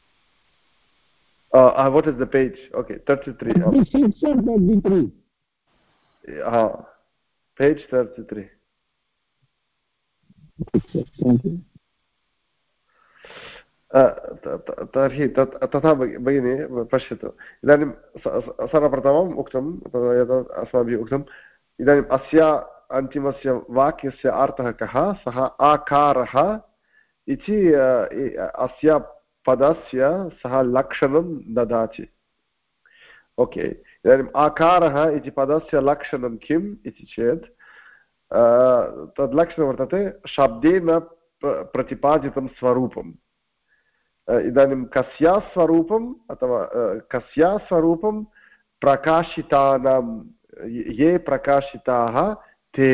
Uh, uh, what is the page? Okay, 33. 36 or 33? Uh, page 33. Thank you. तर्हि तत् तथा भगिनी पश्यतु इदानीं सर्वप्रथमम् उक्तं अस्माभिः उक्तम् इदानीम् अस्य अन्तिमस्य वाक्यस्य अर्थः कः सः आकारः इति अस्य पदस्य सः लक्षणं ददाति। ओके, इदानीम् आकारः इति पदस्य लक्षणं किम् इति चेत् तद् लक्षणं वर्तते शब्देन प्रतिपादितं स्वरूपम् इदानीं कस्या स्वरूपम् अथवा कस्या स्वरूपं प्रकाशितानां, ये प्रकाशिताः ते।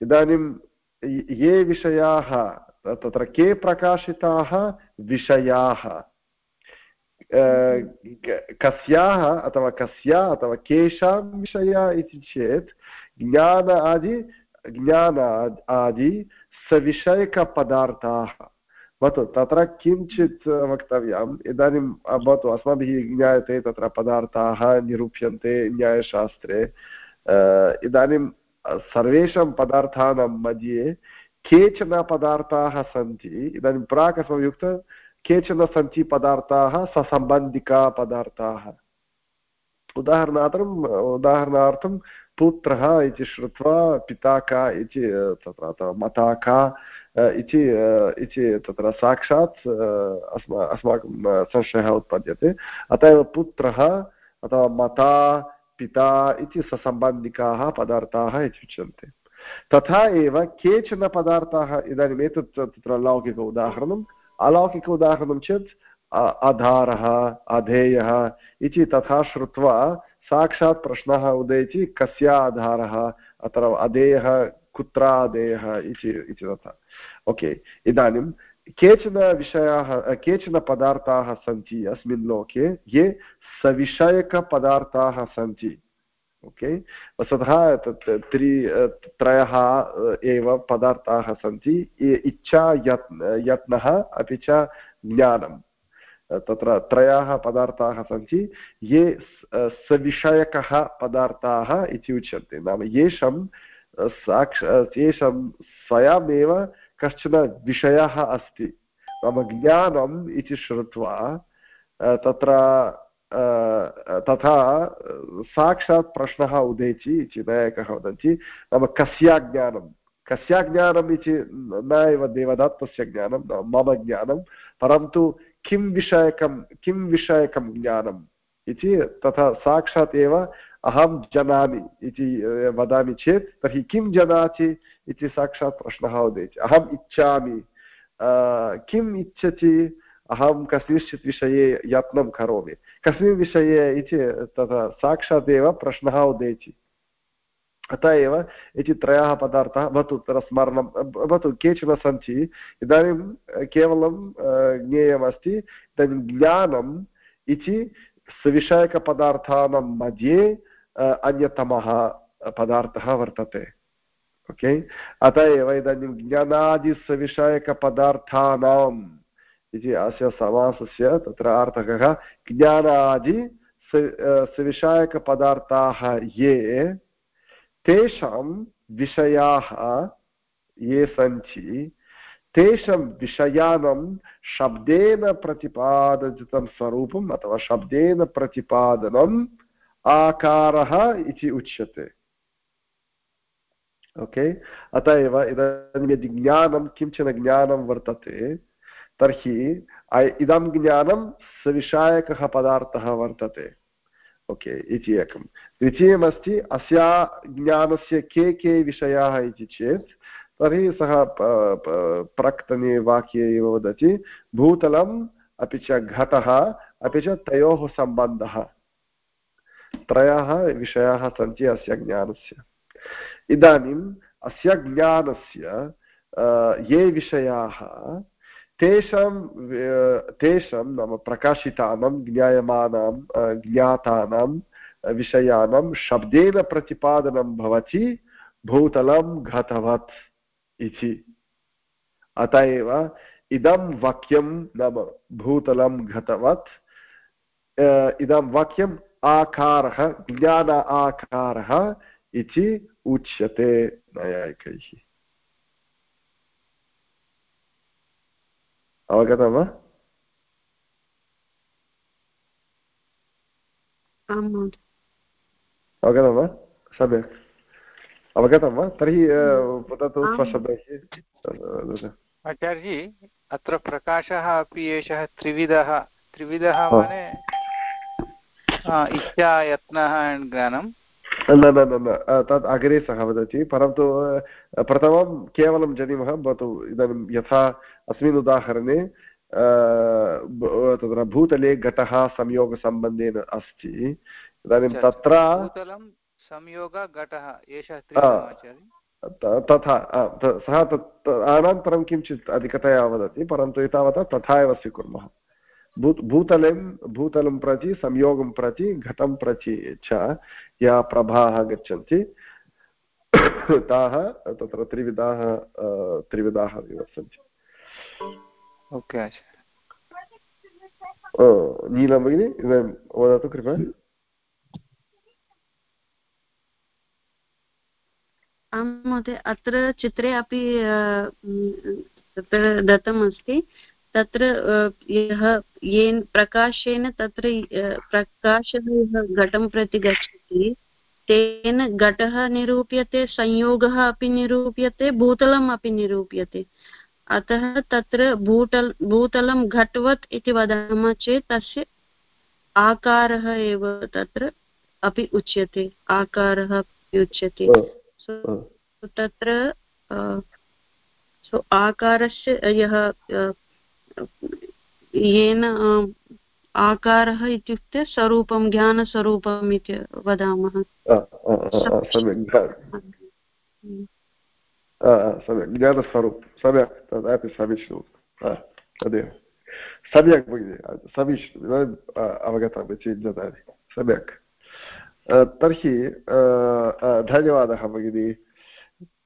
इदानीं ये विषयाः तत्र के प्रकाशिताः? विषयाः। कस्याः अथवा कस्या अथवा केषां विषया इति चेत् ज्ञान आदि ज्ञान आदि सविषयकपदार्थाः। भवतु, तत्र किञ्चित् वक्तव्यम्। इदानीं भवतु, अस्माभिः ज्ञायते तत्र पदार्थाः, निरूप्यन्ते न्यायशास्त्रे। इदानीं सर्वेषां पदार्थानां मध्ये केचन पदार्थाः सन्ति, इदानीं प्राक् अस्माभिः उक्तं केचन सन्ति पदार्थाः ससम्बन्धिकापदार्थाः उदाहरणार्थम् उदाहरणार्थं पुत्रः इति श्रुत्वा पिता का इति तत्र मता का इति इति तत्र साक्षात् अस्मा, अस्माकं संशयः उत्पद्यते। अत एव पुत्रः अथवा माता, पिता इति ससम्बन्धिकाः पदार्थाः इति उच्यन्ते तथा एव केचन पदार्थाः इदानीम् एतत् तत्र लौकिक उदाहरणम् अलौकिक उदाहरणं चेत् आधारः अधेयः इति तथा श्रुत्वा साक्षात् प्रश्नः उदेति कस्य आधारः अत्र अधेयः कुत्र अधेयः इति तथा ओके इदानीं केचन विषयाः केचन पदार्थाः सन्ति अस्मिन् लोके ये सविषयकपदार्थाः सन्ति ओके? वस्तुतः तत् त्रि त्रयः एव पदार्थाः सन्ति। इच्छा, यत्, यत्नः, अपि च ज्ञानं तत्र त्रयः पदार्थाः सन्ति। ये सविषयकः पदार्थाः इति उच्यन्ते। नाम येषां साक्ष येषां स्वयमेव कश्चन विषयः अस्ति। नाम ज्ञानम् इति श्रुत्वा तत्र तथा साक्षात् प्रश्नः उदेति इति नायकः वदन्ति, नाम कस्य ज्ञानं कस्य ज्ञानम् इति न एव देवदत्तस्य ज्ञानं मम ज्ञानं, परन्तु किं विषयकं किं विषयकं ज्ञानम् इति, तथा साक्षात् एव अहं जानामि इति वदामि चेत्, तर्हि किं जानाति इति साक्षात् प्रश्नः उदेति अहम् इच्छामि। किम् इच्छति? अहं कस्मिंश्चित् विषये यत्नं करोमि कस्मिन् विषये इति तथा साक्षात् एव प्रश्नः उदेति अतः एव इति त्रयः पदार्थाः भवतु तत्र स्मरणं भवतु केचन सन्ति इदानीं केवलं ज्ञेयमस्ति इदानीं ज्ञानम् इति सविषयकपदार्थानां मध्ये अन्यतमः पदार्थः वर्तते ओके अतः एव इदानीं ज्ञानादिसविषयकपदार्थानां इति अस्य समासस्य तत्र अर्थकः ज्ञानादि सविषायकपदार्थाः ये, तेषां विषयाः ये सन्ति, तेषां विषयानं शब्देन प्रतिपादितं स्वरूपम् अथवा शब्देन प्रतिपादनम् आकारः इति उच्यते। ओके? अत एव इदानीं यदि ज्ञानं, किंचन ज्ञानं वर्तते तर्हि इदं ज्ञानं सविषायकः पदार्थः वर्तते। ओके, इति एकं। द्वितीयमस्ति, अस्या ज्ञानस्य के के विषयाः इति चेत्, तर्हि सः प्रक्तने वाक्ये एव वदति, भूतलम्, अपि च घटः, अपि च तयोः सम्बन्धः। त्रयः विषयाः सन्ति अस्य ज्ञानस्य। इदानीम्, अस्य ज्ञानस्य ये विषयाः तेषां तेषां नाम प्रकाशितानां, ज्ञायमानां ज्ञातानां विषयाणां शब्देन प्रतिपादनं भवति, भूतलं घतवत् इति। अत एव इदं वाक्यं नाम भूतलं घतवत् इदं वाक्यम् आकारः, ज्ञान आकारः इति उच्यते नैयायिकैः अवगतं वा? अवगतं वा? सम्यक्। अवगतं वा? तर्हि वदतु स्वशब्दैः आचार्यजी अत्र प्रकाशः अपि एषः त्रिविधः त्रिविधः माने इच्छा यत्नः ज्ञानं न न न न तत् अग्रे सः वदति. परन्तु प्रथमं केवलं जानीमः भवतु इदानीं यथा अस्मिन् उदाहरणे तत्र भूतले घटः संयोगसम्बन्धेन अस्ति. इदानीं तत्र तथा सः तत् अनन्तरं किञ्चित् अधिकतया वदति परन्तु एतावता तथा एव स्वीकुर्मः. भू भूतलं भूतलं प्रति संयोगं प्रति घटं प्रति च या प्रभाः गच्छन्ति ताः तत्र त्रिविधाः त्रिविधाः एव सन्ति ओके नीलं भगिनि इदानीं वदतु कृपया आं महोदय अत्र चित्रे अपि तत्र दत्तमस्ति तत्र यः येन प्रकाशेन तत्र प्रकाशः यः घटं प्रति गच्छति तेन घटः निरूप्यते संयोगः अपि निरूप्यते भूतलम् अपि निरूप्यते। अतः तत्र भूतल भूतलं घटवत् इति वदामः चेत् तस्य आकारः एव तत्र अपि उच्यते आकारः अपि उच्यते। तत्र आकारस्य यः येन आकारः इत्युक्ते स्वरूपं ज्ञानस्वरूपम् इति वदामः। सम्यक् ज्ञानस्वरूपं सम्यक् तदपि समीचीनं। तदेव। सम्यक् भगिनि समीचीनम् अवगतम् इति ददामि। सम्यक्। तर्हि धन्यवादः भगिनि।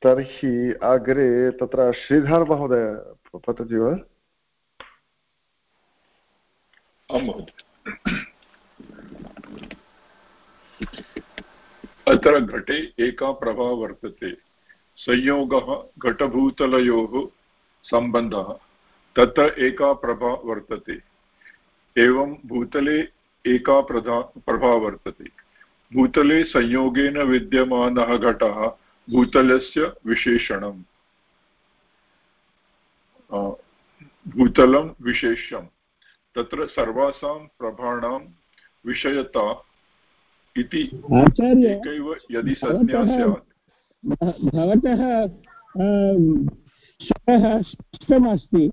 तर्हि अग्रे तत्र श्रीधर महोदय पतति वा? आं महोदय अत्र घटे एका प्रभा वर्तते। संयोगः घटभूतलयोः सम्बन्धः तत्र एका प्रभा वर्तते। एवं भूतले एका प्रधा, प्रभा वर्तते। भूतले संयोगेन विद्यमानः घटः भूतलस्य विशेषणम्। भूतलं विशेष्यम्। तत्र सर्वासां प्रभाणां विषयता इति एकैव यदि संज्ञा स्यात्। भवतः स्वरः स्पष्टमस्ति।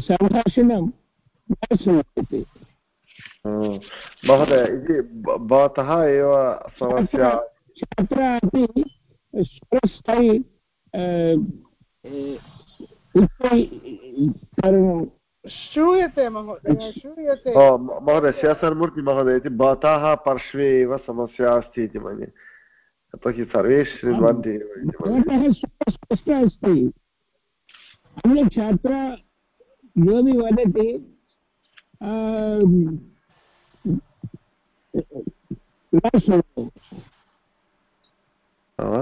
सम्भाषणं न श्रूयते। महोदय इति भवतः एव समस्या। छात्रा अपि स्वरस्थायि श्रूयते महोदय श्रूयते। महोदय शेषर्मूर्ति महोदय इति भवतः पार्श्वे एव समस्या अस्ति इति मन्ये। यतोहि सर्वे शृण्वन्ति अस्ति। योऽपि वदति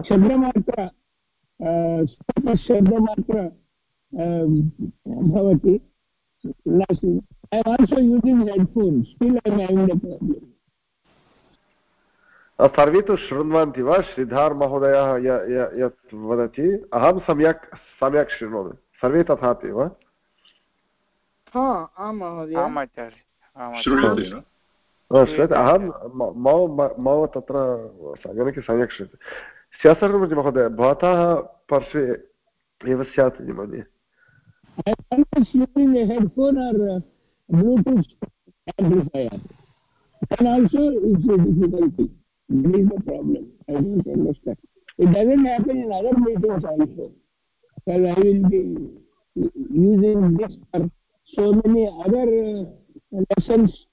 शब्दमात्र शब्दमात्र भवति। I am also using headphone still I am having the problem सर्वे तु शृण्वन्ति वा? श्रीधार् महोदयः यत् वदति। अहं सम्यक् सम्यक् शृणोमि। सर्वे तथापि वा? श्रूयते अहं मम तत्र सङ्गणके सम्यक् श्रूयते स्यासर्वजि महोदय भवतः पार्श्वे एव स्यात् इति मन्ये। Headphone or Bluetooth amplifier. And also it's a difficulty. That is the problem. I don't understand. It doesn't happen in other meetings also. Well, I will be using this for so many other uh, lessons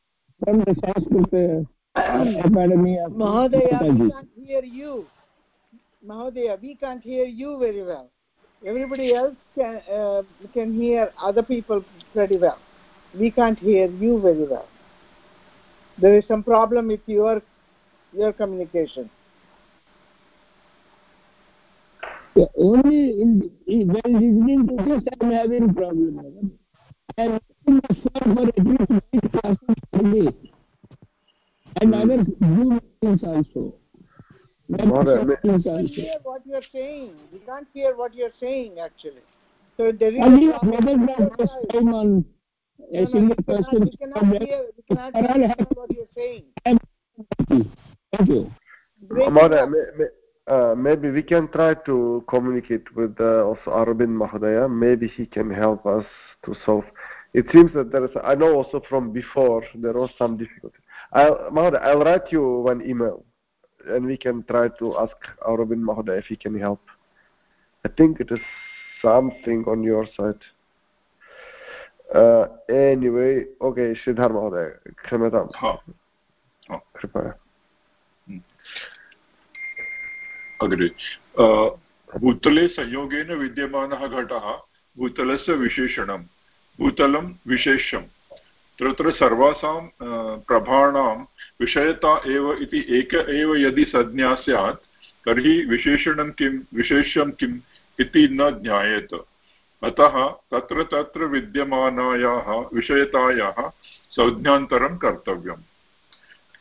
from the Sanskrit uh, Academy of Mahodaya, we can't hear you. Mahodaya, we can't hear you very well. Everybody else can uh, can hear other people pretty well. We can't hear you very well. There is some problem with your your communication. Yeah, only in, in when listening to this, I'm having problem. I'm for at least eight classes per day, and other Zoom meetings also. We can't hear what you're saying. We can't hear what you're saying actually. So there is a problem. time on a no, single no, person. We cannot hear, we cannot hear what you're saying. Thank you. Mahodaya, uh, maybe we can try to communicate with uh, also Arvind Mahodaya. Maybe he can help us to solve. It seems that there is. I know also from before there was some difficulty. I'll, Mahodaya, I'll write you one email, and we can try to ask Arvind Mahodaya if he can help. I think it is something on your side. Uh, anyway, okay, Sridhar Mahodaya, क्षम्यतां कृपया अग्रे भूतले संयोगेन विद्यमानः घटः भूतलस्य विशेषणं भूतलं विशेष्यं तत्र सर्वासां प्रभाणां विषयता एव इति एक एव यदि संज्ञा स्यात्, तर्हि विशेषणं किं, विशेष्यं किम् इति न ज्ञायेत। अतः तत्र तत्र विद्यमानायाः, विषयतायाः संज्ञान्तरं कर्तव्यम्।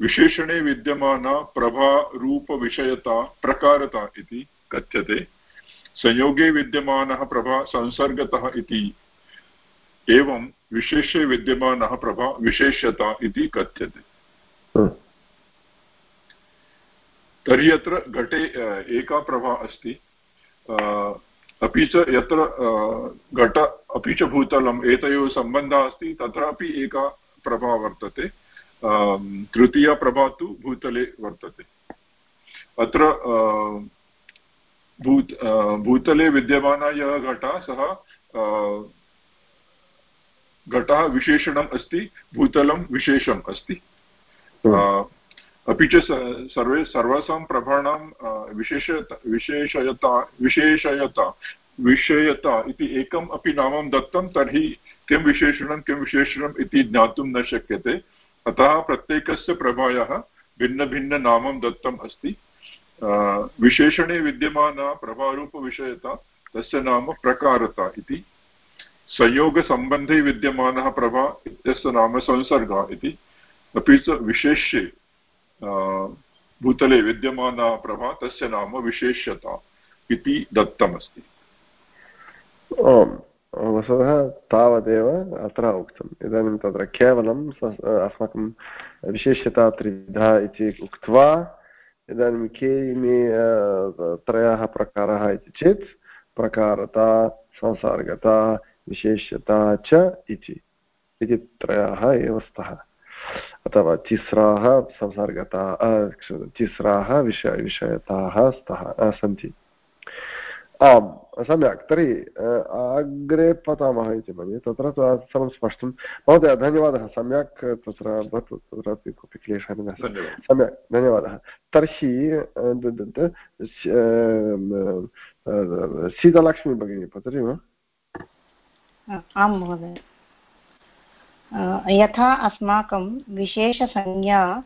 विशेषणे विद्यमाना प्रभारूपविषयता प्रकारता इति कथ्यते। संयोगे विद्यमानः प्रभा, संसर्गतः इति एवं विशेषे विद्यमानः प्रभा विशेष्यता इति कथ्यते। तर्हि अत्र घटे एका प्रभा अस्ति अपि च यत्र घट अपि च भूतलम् एतयोः सम्बन्धः अस्ति तत्रापि एका प्रभा वर्तते तृतीया प्रभा तु भूतले वर्तते। अत्र भूत भूतले विद्यमानः यः घटः सः घटः विशेषणम् अस्ति भूतलं विशेषम् अस्ति। अपि च सर्वे सर्वासां प्रभाणां विशेष विशेषयता विशेषयता विषयता इति एकम् अपि नामं दत्तं तर्हि किं विशेषणं किं विशेषणम् इति ज्ञातुं न शक्यते। अतः प्रत्येकस्य प्रभायाः भिन्नभिन्ननामं दत्तम् अस्ति। विशेषणे विद्यमाना प्रभारूपविषयता तस्य नाम प्रकारता इति। संयोगसम्बन्धे विद्यमानः प्रभा इत्यस्य नाम संसर्गः इति। अपि च विशेष्ये भूतले विद्यमाना प्रभा तस्य नाम विशेष्यता इति दत्तमस्ति। वस्तुतः तावदेव अत्र उक्तम्। इदानीं तत्र केवलम् अस्माकं विशेष्यता त्रिधा इति उक्त्वा, इदानीं के इमे त्रयः प्रकाराः इति चेत्, प्रकारता, संसर्गता विशेष्यता च इति इति त्रयः एव स्तः अथवा तिस्राः संसर्गता तिस्राः विषय विषयताः स्तः सन्ति आम् सम्यक् तर्हि अग्रे पठामः इति मन्ये तत्र सर्वं स्पष्टं महोदय धन्यवादः सम्यक् तत्र तत्रापि कोऽपि क्लेशः नास्ति सम्यक् धन्यवादः तर्हि सीतालक्ष्मी भगिनी पतति वा आं महोदय। यथा अस्माकं विशेषसंज्ञा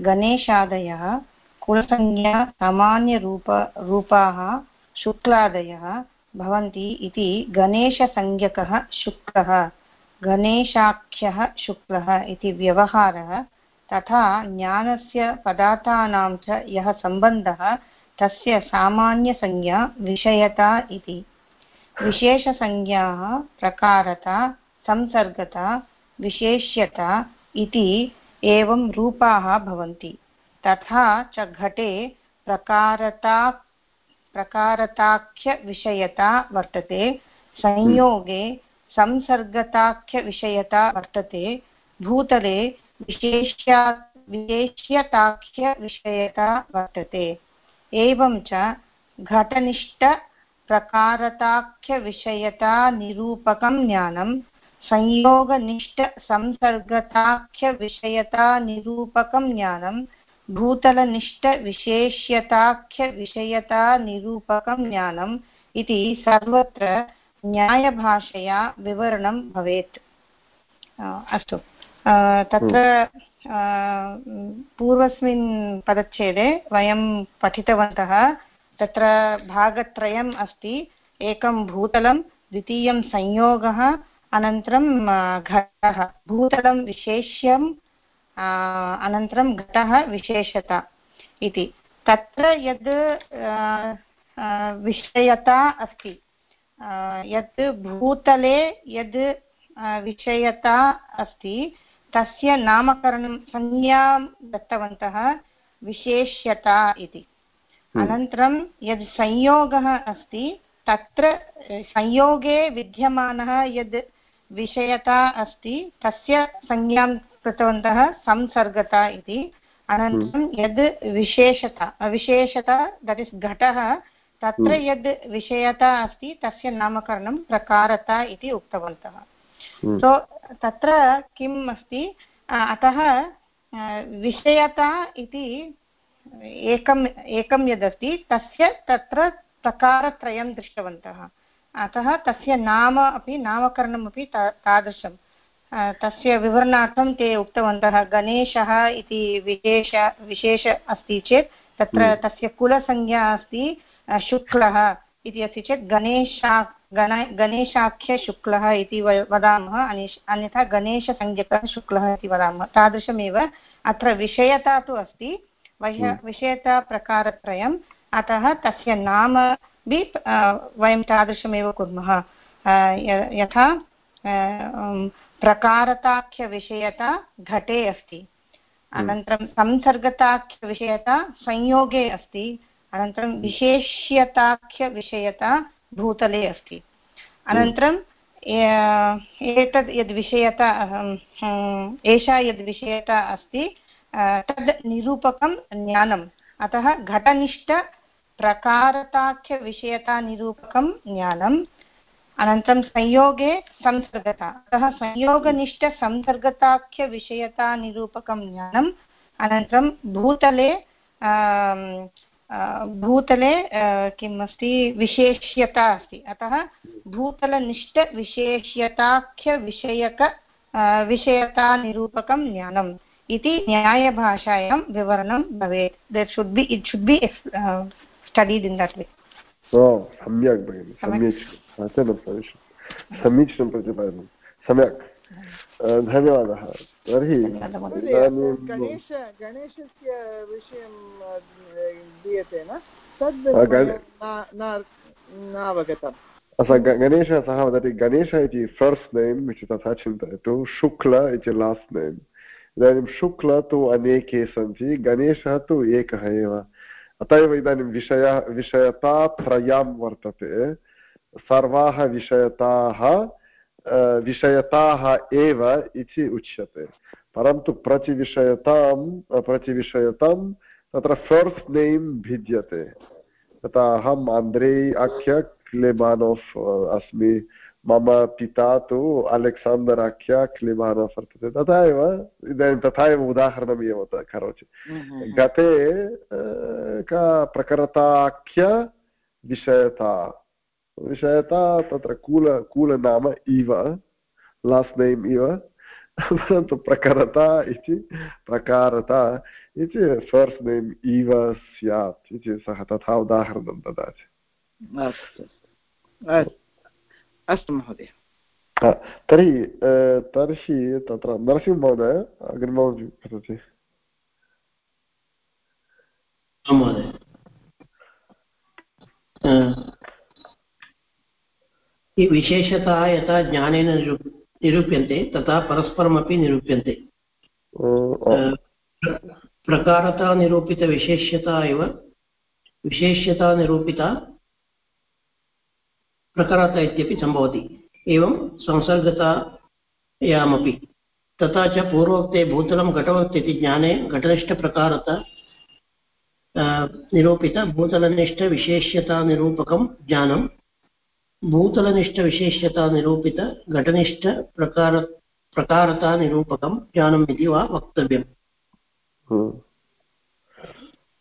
गणेशादयः, कुलसंज्ञा सामान्यरूप, रूपाः शुक्लादयः भवन्ति इति गणेशसंज्ञकः शुक्लः, गणेशाख्यः शुक्लः इति व्यवहारः, तथा ज्ञानस्य पदार्थानां च यः सम्बन्धः, तस्य सामान्यसंज्ञा विषयता इति। विशेषसंज्ञाः, प्रकारता, संसर्गता, विशेष्यता इति एवं रूपाः भवन्ति। तथा च घटे प्रकारता, प्रकारताख्यविषयता वर्तते। संयोगे संसर्गताख्यविषयता वर्तते। भूतले विशेष्या, विशेष्यताख्यविषयता वर्तते। एवं च घटनिष्ठप्रकारताख्यविषयतानिरूपकं ज्ञानं, संयोगनिष्ठसंसर्गताख्यविषयतानिरूपकं ज्ञानं, भूतलनिष्ठविशेष्यताख्यविषयतानिरूपकं ज्ञानम् इति सर्वत्र न्यायभाषया विवरणं भवेत्। अस्तु। तत्र पूर्वस्मिन् पदच्छेदे वयं पठितवन्तः तत्र भागत्रयम् अस्ति। एकं भूतलं, द्वितीयं संयोगः, अनन्तरं घटः। भूतलं विशेष्यं अनन्तरं घटः विशेषता इति। तत्र यद् विषयता अस्ति यत् भूतले यद् विषयता अस्ति, तस्य नामकरणं संज्ञां दत्तवन्तः विशेष्यता इति। अनन्तरं यद् संयोगः अस्ति तत्र संयोगे विद्यमानः यद् विषयता अस्ति तस्य संज्ञां कृतवन्तः संसर्गता इति। अनन्तरं यद् विशेषता विशेषता दट् इस् घटः तत्र यद् विषयता अस्ति तस्य नामकरणं प्रकारता इति उक्तवन्तः। सो तत्र किम् अस्ति? अतः विषयता इति एकम् एकं यदस्ति तस्य तत्र प्रकारत्रयं दृष्टवन्तः। अतः तस्य नाम अपि नामकरणमपि तादृशं। तस्य विवरणार्थं ते उक्तवन्तः गणेशः इति विशेष विशेष अस्ति चेत् तत्र तस्य कुलसंज्ञा अस्ति शुक्लः इति अस्ति चेत् गणेशा गण गणेशाख्यशुक्लः इति वदामः अन्यथा गणेशसंज्ञकः शुक्लः इति वदामः। तादृशमेव अत्र विषयता तु अस्ति विषयताप्रकारत्रयम् अतः तस्य नाम अपि वयं तादृशमेव कुर्मः। यथा प्रकारताख्यविषयता घटे अस्ति। अनन्तरं संसर्गताख्यविषयता संयोगे अस्ति। अनन्तरं विशेष्यताख्यविषयता भूतले अस्ति। अनन्तरं एतद् यद् विषयता एषा यद् विषयता अस्ति तद् निरूपकं ज्ञानम्। अतः घटनिष्ठप्रकारताख्यविषयतानिरूपकं ज्ञानम्। अनन्तरं संयोगे संसर्गता। अतः संयोगनिष्ठसंसर्गताख्यविषयतानिरूपकं ज्ञानम्। अनन्तरं भूतले भूतले किम् अस्ति? विशेष्यता अस्ति। अतः भूतलनिष्ठविशेष्यताख्यविषयक विषयतानिरूपकं ज्ञानम्। इति न्यायभाषायां विवरणं भवेत्. That should be it should be studied in that way सम्यक् भगिनि समीचीनं प्रतिपादनं. सम्यक्. धन्यवादः. तर्हि गणेश गणेशस्य विषयं दीयते न? तद् न अवगतम्. गणेशः सः वदति गणेश इति फस्ट् नेम् इति तथा चिन्तयतु शुक्ल इति लास्ट् नेम् इदानीं शुक्ल तु अनेके सन्ति, गणेशः तु एकः एव। अत एव इदानीं विषयः, विषयतात्रयं वर्तते। सर्वाः विषयताः विषयताः एव इति उच्यते। परन्तु प्रतिविषयतां प्रतिविषयतां तत्र फस्ट् नेम् भिद्यते। यथा अहम् आन्ध्रे आख्य क्लेबानोफ् अस्मि। मम पिता तु अलेक्सान्दर् आख्या क्लिबानोफ् वर्तते तथा एव इदानीं तथा एव उदाहरणम् एव करोति गते का प्रकरताख्य विषयता विषयता तत्र कूल कूलनाम इव लास्ट् नेम् इव परन्तु प्रकरता इति प्रकारता इति फस्ट् नेम् इव स्यात् इति सः तथा उदाहरणं ददाति अस्तु अस्तु महोदय। तर्हि तर्हि तत्र नरसिंहमहोदय अग्रिमं वदति महोदय। विशेषतः यथा ज्ञानेन निरूप्यन्ते तथा परस्परमपि निरूप्यन्ते। प्रकारतानिरूपितविशेष्यता इव विशेष्यतानिरूपिता प्रकारता इत्यपि सम्भवति। एवं संसर्गतायामपि। तथा च पूर्वोक्ते भूतलं घटवत् इति ज्ञाने घटनिष्ठप्रकारता निरूपितभूतलनिष्ठविशेष्यतानिरूपकं ज्ञानं भूतलनिष्ठविशेष्यतानिरूपितघटनिष्ठप्रकार प्रकारतानिरूपकं ज्ञानम् इति वा वक्तव्यम्।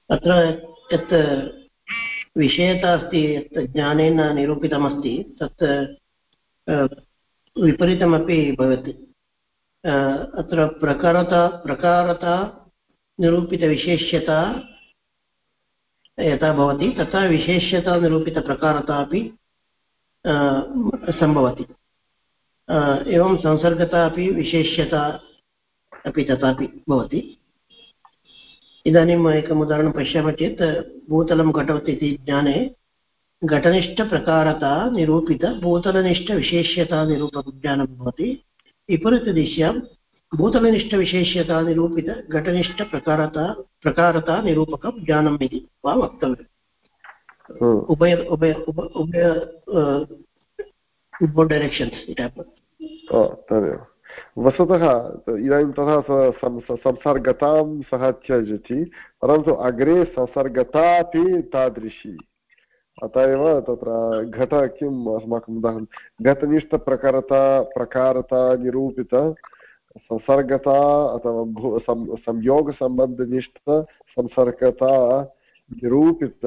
अत्र यत् विषयता अस्ति यत् ज्ञानेन निरूपितमस्ति तत् विपरीतमपि भवति। अत्र प्रकारता प्रकारता, निरूपितविशेष्यता यथा भवति, तथा विशेष्यतानिरूपितप्रकारता अपि सम्भवति। एवं संसर्गता अपि, विशेष्यता अपि तथापि भवति। इदानीम् एकम् उदाहरणं पश्यामः चेत् भूतलं घटवति इति ज्ञाने घटनिष्ठप्रकारता निरूपित भूतलनिष्ठविशेष्यता निरूपज्ञानं भवति। विपरीतदिश्यां भूतलनिष्ठविशेष्यता निरूपित घटनिष्ठप्रकारता प्रकारता निरूपकं ज्ञानम् इति वा वक्तव्यम्। उभय उभय उभय both directions it happens तदेव। वस्तुतः इदानीं तथा संसर्गतां सः त्यजति परन्तु अग्रे संसर्गता अपि तादृशी अत एव तत्र घट किम् अस्माकम् उदाहरणं घटनिष्ठप्रकारता प्रकारता निरूपित संसर्गता अथवा भू संयोगसम्बन्धनिष्ठ संसर्गता निरूपित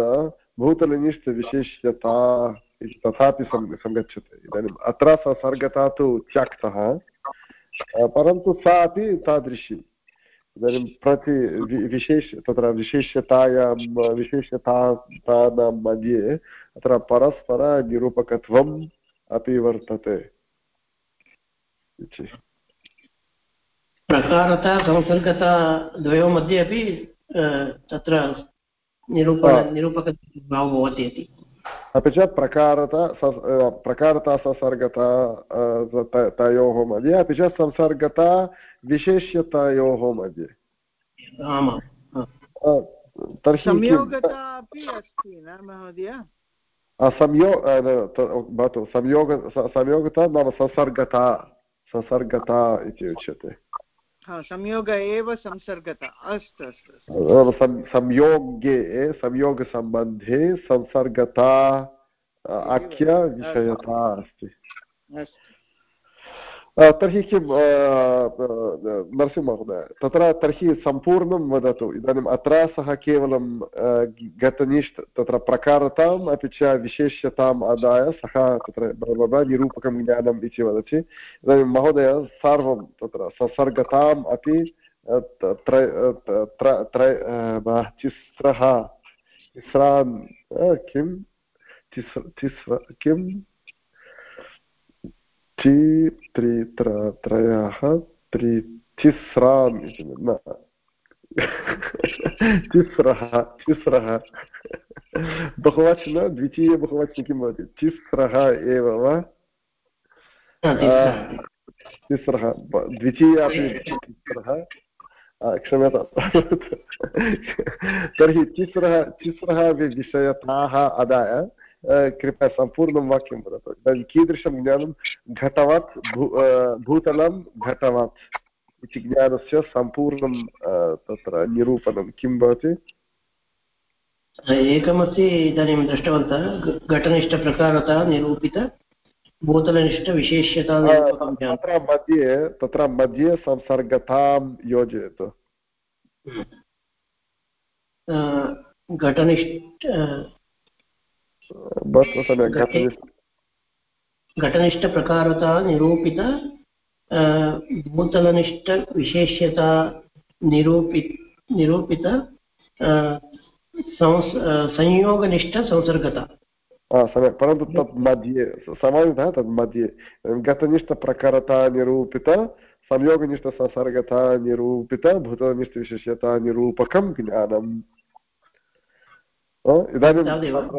भूतलनिष्ठविशेष्यता इति तथापि सङ्गच्छते इदानीम् अत्र संसर्गता तु त्यक्तः परन्तु सा अपि तादृशी इदानीं प्रति विशेष तत्र विशेष्यतायां विशेषतानां मध्ये अत्र परस्परनिरूपकत्वम् अपि वर्तते प्रकारता संसर्गता द्वयोः मध्ये अपि तत्र निरूपण निरूपकभावः भवति इति अपि च प्रकारता प्रकारता संसर्गता तयोः मध्ये अपि च संसर्गता विशेष्यतयोः मध्ये। तर्हि संयो भवतु संयोग संयोगता नाम संसर्गता संसर्गता इति उच्यते। संयोग एव संसर्गता। अस्तु अस्तु संयोगे संयोगसम्बन्धे संसर्गता आख्यविषयता अस्ति। तर्हि किं नरसिंहमहोदय तत्र तर्हि सम्पूर्णं वदतु इदानीम् अत्र सः केवलं गतनिष्ठ तत्र प्रकारताम् अपि च विशेष्यताम् आदाय सः तत्र निरूपकं ज्ञानम् इति वदति इदानीं महोदय सर्वं तत्र ससर्गताम् अपि तिस्रः तिस्रान् किं तिस्र तिस्र किं ति त्रि त्र त्रयः त्रि तिस्रान् इति न तिस्रः तिस्रः बहुवचन द्वितीयबहुवचने किं भवति तिस्रः एव वा तिस्रः द्वितीय अपि तिस्रः क्षम्यतां तर्हि तिस्रः तिस्रः विषयताः आदाय कृपया सम्पूर्णं वाक्यं वदतु। इदानीं कीदृशं ज्ञानं? घटवत् भू भूतलं घटवत् इति ज्ञानस्य सम्पूर्णं तत्र निरूपणं किं भवति? एकमस्ति इदानीं दृष्टवन्तः घटनिष्ठप्रकारतः निरूपित भूतलनिष्ठविशेष्यता तत्र मध्ये तत्र मध्ये संसर्गतां योजयतु। घटनिष्ठ भवतु सम्यक् घटनिष्ठप्रकारता निरूपित भूतलनिष्ठविशेष्यता निरूपि निरूपित संयोगनिष्ठसंसर्गता सम्यक् परन्तु तत् मध्ये समानतः तद् मध्ये। गतनिष्ठप्रकारता निरूपित संयोगनिष्ठसंसर्गता निरूपित भूतनिष्ठविशेष्यता निरूपकं ज्ञानम्। इदानीं वदतु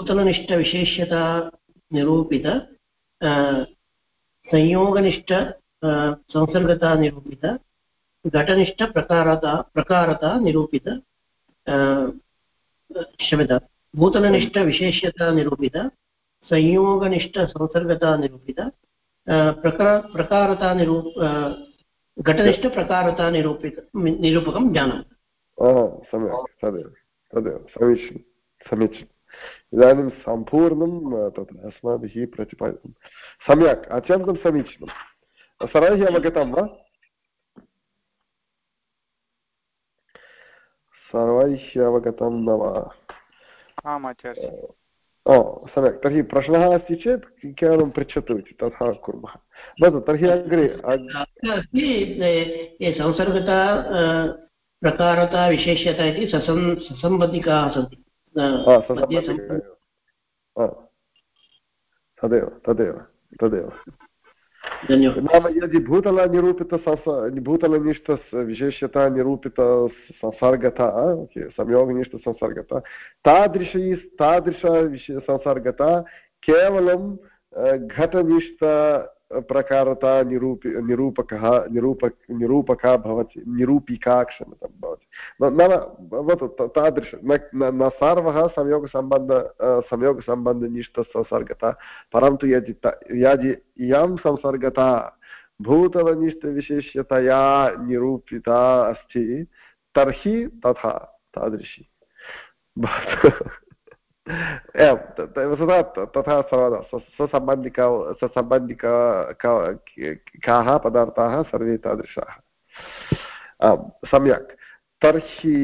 नूतननिष्ठविशेष्यता निरूपित संयोगनिष्ठ संसर्गता निरूपित घटनिष्ठप्रकारता प्रकारता निरूपित क्षम्यता निरूपित संयोगनिष्ठसंसर्गता निरूपित प्रकार प्रकारता निरूप घटनिष्ठप्रकारता निरूपित निरूपकं ज्ञानम्। सम्यक् तदेव तदेव समीचीनं समीचीनम् इदानीं सम्पूर्णं तत् अस्माभिः प्रतिपादितं सम्यक् अत्यन्तं समीचीनं। सर्वैः अवगतं वा? सर्वैः अवगतं न वा? सम्यक् तर्हि प्रश्नः अस्ति चेत् केवलं पृच्छतु इति तथा कुर्मः भवतु तर्हि अग्रे संसर्गता प्रकारता विशेष्यता इति ससं ससम्बन्धिकाः सन्ति तदेव तदेव तदेव नाम यदि भूतलनिरूपित भूतलनिष्ठ विशेष्यता निरूपित संसर्गता संयोगनिष्ठसंसर्गता तादृशी तादृश संसर्गता केवलं घटनिष्ठ प्रकारता निरूपि, निरूपकः, निरूप, निरूपका भवति, निरूपिका क्षम्यतां भवति। नाम भवतु तादृश, न सर्वः संयोगसम्बन्ध संयोगसम्बन्धनिष्ठसंसर्गता, परन्तु यदि यदि इयं संसर्गता भूतलनिष्ठविशेष्यतया निरूपिता अस्ति, तर्हि तथा, तादृशी। एवं तथा ससम्बन्धिका ससम्बन्धिका काः पदार्थाः सर्वे तादृशाः सम्यक् तर्हि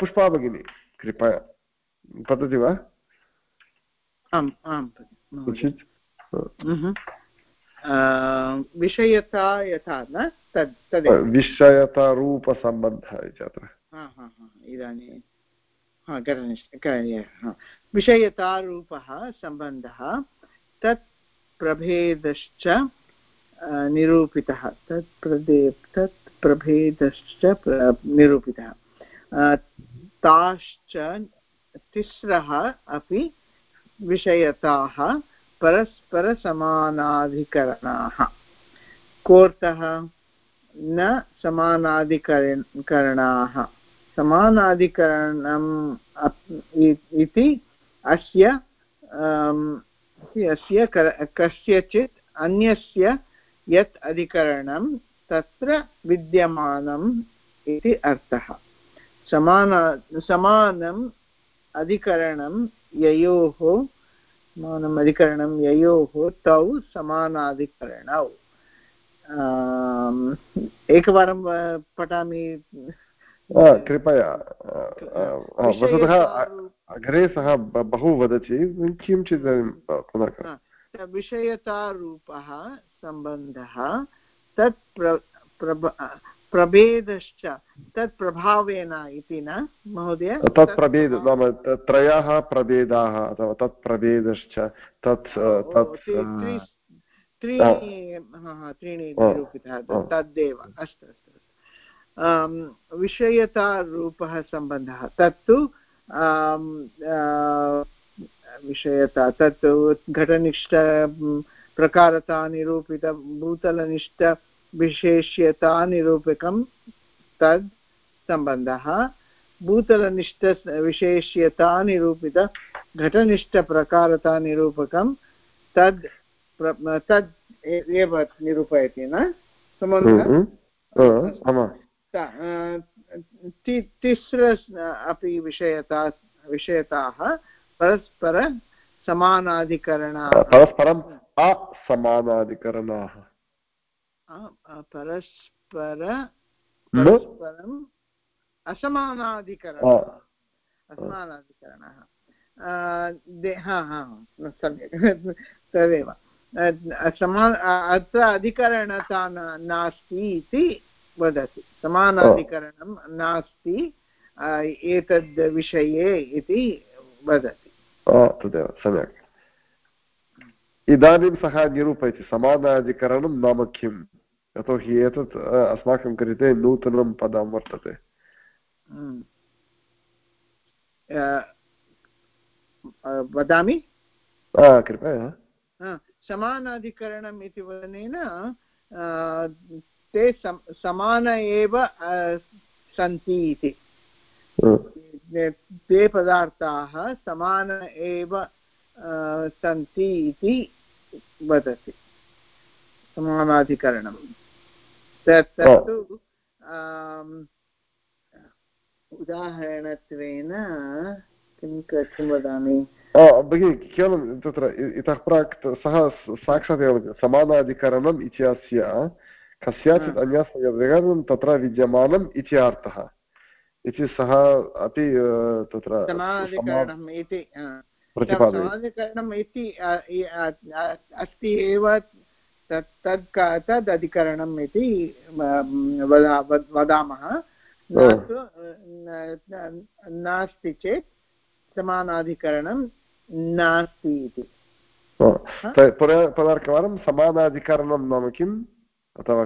पुष्पा भगिनी कृपया पतति वा आम् आम् विषयता यथा न तद् तद् विषयतारूपसम्बन्धः इति अत्र इदानीं विषयतारूपः सम्बन्धः तत् प्रभेदश्च निरूपितः। तत् प्रदे, तत् प्रभेदश्च निरूपितः। ताश्च तिस्रः अपि विषयताः परस्परसमानाधिकरणाः। कोऽर्थः न समानाधिकरणाः। समानाधिकरणम् इति अस्य अस्य कस्यचित् अन्यस्य यत् अधिकरणं तत्र विद्यमानम् इति अर्थः। समान, समानम् अधिकरणं ययोः, समानम् अधिकरणं ययोः तौ समानाधिकरणौ। एकवारं पठामि। कृपया वस्तुतः अग्रे सः बहु वदति किञ्चित् पुनः विषयतारूपः सम्बन्धः तत् प्रभेदश्च तत् प्रभावेन इति न महोदय? तत् प्रभेद नाम त्रयः प्रभेदाः अथवा तत् प्रभेदश्च तत् तत् त्रीणि त्रीणि निरूपितः तद्देव अस्तु अस्तु। विषयतारूपः सम्बन्धः। तत्तु विषयता तत् घटनिष्ठ प्रकारतानिरूपित भूतलनिष्ठ विशेष्यतानिरूपकं तद् सम्बन्धः। भूतलनिष्ठविशेष्यतानिरूपित घटनिष्ठप्रकारतानिरूपकं तद् तद् एव निरूपयति न? सम्बन्धः तिस्र अपि विषयता विषयताः परस्पर समानाधिकरणाः। परस्परम् असमानाधिकरणाः। परस्पर परस्परम् असमानाधिकरण। असमानाधिकरणः। हा हा सम्यक्। तदेव। समान अत्र अधिकरणता नास्ति इति वदति। समानाधिकरणं नास्ति एतद् विषये इति वदति। तदेव सम्यक्। इदानीं सः निरूपयति समानाधिकरणं नाम किम् यतोहि एतत् अस्माकं कृते नूतनं पदं वर्तते। वदामि? कृपया। समानाधिकरणम् इति वदनेन ते समान एव सन्ति इति। ते पदार्थाः समान एव सन्ति इति वदति। समानाधिकरणं। तत्तु उदाहरणत्वेन किं किं वदामि? भगिनि केवलं तत्र इतः प्राक् सः साक्षात् एव समानाधिकरणम् इत्यस्य कस्याचित् अन्यस्य तत्र विद्यमानम् इति अर्थः। इति सः अपि तत्र समानाधिकरणम् इति अस्ति एव तत् तद् अधिकरणम् इति वदामः। नास्ति चेत् समानाधिकरणं नास्ति इति। पुनरेकवारं समानाधिकरणं नाम किम्? अथवा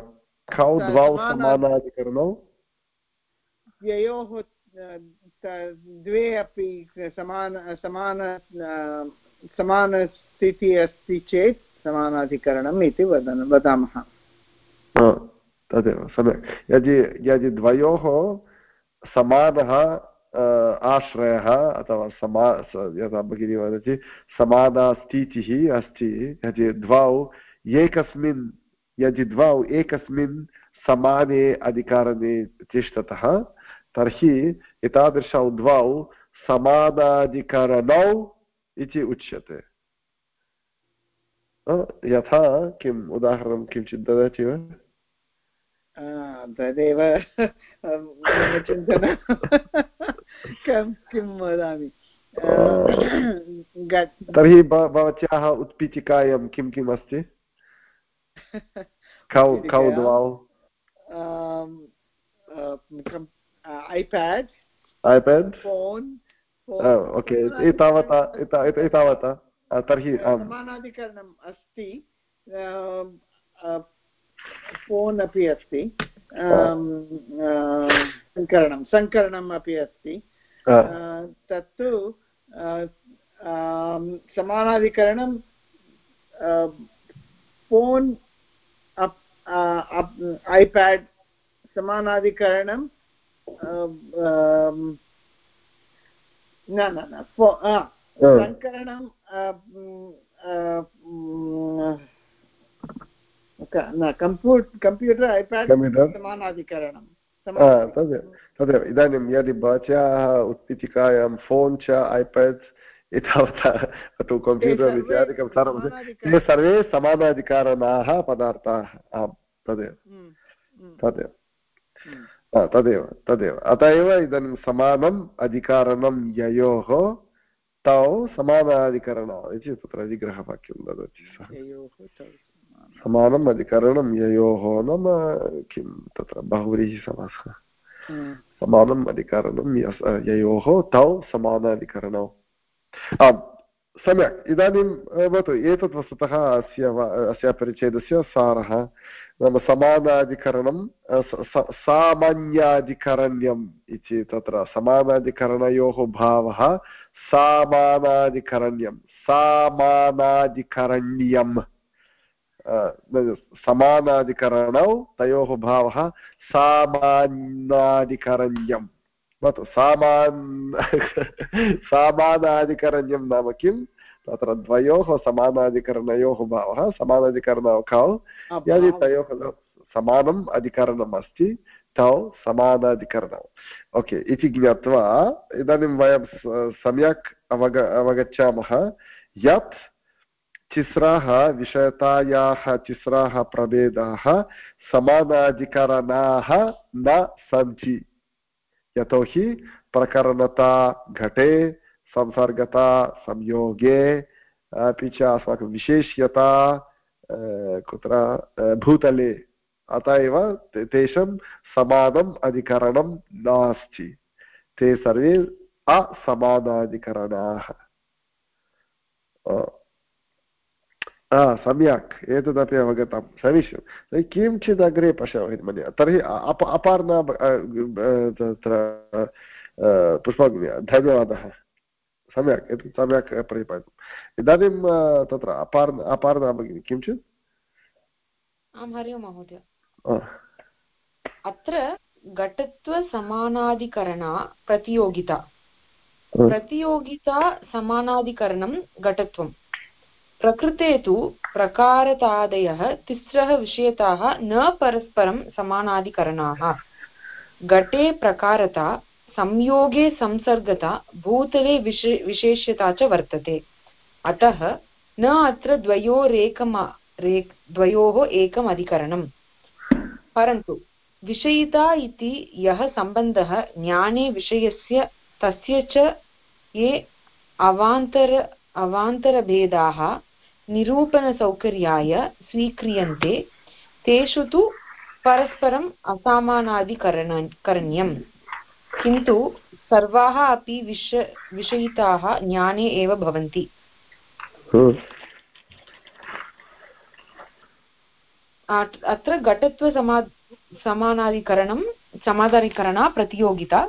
कौ द्वौ समानाधिकरणौ द्वयोः द्वे अपि समान समान समानस्थितिः अस्ति चेत् समानाधिकरणम् इति वदन् वदामः तदेव सम्यक् यदि यदि द्वयोः समानः आश्रयः अथवा समा यथा भगिनी वदति समानास्थितिः अस्ति यदि द्वौ एकस्मिन् यदि द्वौ एकस्मिन् समाने अधिकारणे तिष्ठतः तर्हि एतादृशौ द्वौ समानाधिकरणौ इति उच्यते। यथा किम् उदाहरणं किञ्चित् ददाति वा? तदेव चिन्तनं। किं वदामि? तर्हि भवत्याः उत्पीठिकायां किं किम् अस्ति? कौ कौ द्वौ ऐपेड् ऐपेड् फोन् ओके एतावता एतावता तर्हि समानाधिकरणम् अस्ति फोन् अपि अस्ति सङ्करणं सङ्करणम् अपि अस्ति तत्तु समानाधिकरणं फोन् ऐपेड् समानाधिकरणं न न न सङ्करणं कम्प्यूटर् ऐपेड् समानाधिकरणं तदेव इदानीं यदि भवत्याः उत्पीठिकायां फोन् च ऐपेड् एतावता तु कम्प्यूटर् इत्यादिकं सर्वं ते सर्वे समानाधिकारणाः पदार्थाः। आम्। तदेव। तदेव। तदेव तदेव। अत एव इदानीं समानम् अधिकारणं ययोः तौ समानाधिकरणौ इति तत्र विग्रहवाक्यं ददति सः। समानम्। अधिकरणं ययोः नाम किं तत्र बहुव्रीहिसमासः समानम् अधिकरणं ययोः तौ समानाधिकरणौ। आम् सम्यक्। इदानीं भवतु एतत् वस्तुतः अस्य अस्य परिच्छेदस्य सारः। नाम समानाधिकरणं सामान्याधिकरण्यम् इति तत्र समानाधिकरणयोः भावः सामानाधिकरण्यं सामानाधिकरण्यम्. समानाधिकरणौ तयोः भावः सामान्याधिकरण्यं भवतु, सामान्, सामानाधिकरण्यं नाम किं तत्र द्वयोः समानाधिकरणयोः भावः समानाधिकरणौ कौ यदि तयोः समानम् अधिकरणम् अस्ति तौ समानाधिकरणौ ओके इति ज्ञात्वा इदानीं वयं सम्यक् अवग अवगच्छामः यत् तिस्राः विषयतायाः तिस्राः प्रभेदाः समानाधिकरणाः न सन्ति यतोहि प्रकरणता घटे संसर्गता संयोगे अपि च अस्माकं विशेष्यता कुत्र भूतले अत एव तेषां समानम् अधिकरणं नास्ति ते सर्वे असमानाधिकरणाः सम्यक् एतदपि अवगतं समीचीनं किञ्चित् अग्रे पश्यामः इति मन्ये तर्हि अप अपार्णा तत्र पुष्पाग्नि धन्यवादः सम्यक् एतत् सम्यक् प्रतिपादितम् इदानीं तत्र अपार् अपार्णा भगिनि किञ्चित् आं हरि ओं महोदय अत्र घटत्वसमानाधिकरणा प्रतियोगिता प्रतियोगिता समानाधिकरणं घटत्वं प्रकृते तु प्रकारतादयः तिस्रः विषयताः न परस्परं समानाधिकरणाः घटे प्रकारता संयोगे संसर्गता भूतले विशे, विशेष्यता च वर्तते। अतः न अत्र द्वयोरेकम रे द्वयोः एकम् अधिकरणम्। परन्तु विषयिता इति यः सम्बन्धः ज्ञाने विषयस्य, तस्य च ये अवान्तर, अवान्तरभेदाः निरूपणसौकर्याय स्वीक्रियन्ते, तेषु तु परस्परम् असामानादिकरण करणीयम्। किन्तु सर्वाः अपि विष विषयिताः ज्ञाने एव भवन्ति। अत्र घटत्वसमा समानाधिकरणं समाधानीकरणा प्रतियोगिता।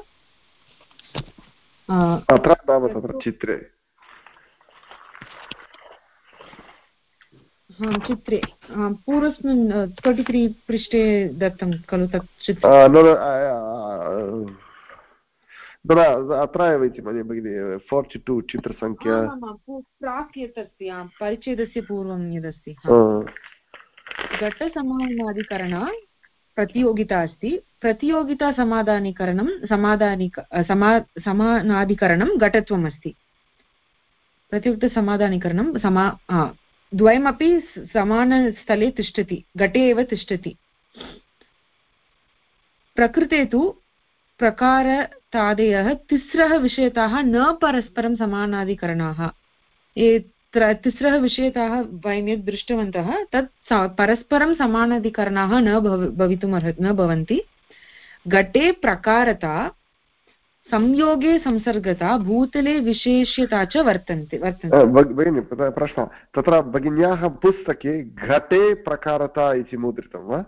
अत्र नाम तत्र चित्रे। चित्रे। पूर्वस्मिन् तर्टि त्री पृष्ठे दत्तं खलु तत् चित्र। अत्र एव इति मन्ये भगिनि फोर्टि टु चित्रसङ्ख्या प्राक् यत् अस्ति परिच्छेदस्य पूर्वं यदस्ति घटसमानाधिकरण प्रतियोगिता अस्ति प्रतियोगितासमाधानीकरणं समाधानिक समा समानाधिकरणं घटत्वम् अस्ति प्रतियुक्तसमाधानीकरणं समा द्वयमपि समानस्थले तिष्ठति घटे एव तिष्ठति प्रकृते तु प्रकारतादयः तिस्रः विषयताः न परस्परं समानाधिकरणाः। एत्र तिस्रः विषयताः वयं यद् दृष्टवन्तः तत् परस्परं समानाधिकरणाः न भव भवितुमर्ह न भवन्ति। घटे प्रकारता संयोगे संसर्गता भूतले विशेष्यता च वर्तन्ते वर्तन्ते। भगिनि प्रश्नः। तत्र भगिन्याः पुस्तके घटे प्रकारता इति मुद्रितं वा?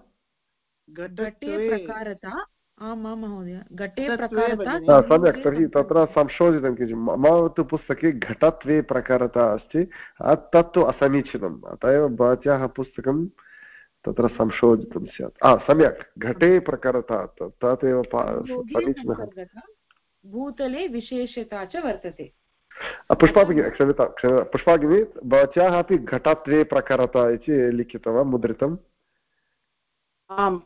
घटे प्रकारता आम् आं महोदय। घटे सम्यक् तर्हि तत्र संशोधितं किञ्चित्। मम तु पुस्तके घटत्वे प्रकारता अस्ति। तत्तु असमीचीनम्। अत एव भवत्याः पुस्तकं तत्र संशोधितं स्यात्। हा सम्यक्। घटे प्रकारता तदेव समीचीनः। भूतले विशेषता च वर्तते। पुष्पाभिगिनी क्षम्यतां क्षम्यता। पुष्पाभिगिनी भवत्याः अपि घटत्वे प्रकारता इति लिखितं वा मुद्रितम् आम्।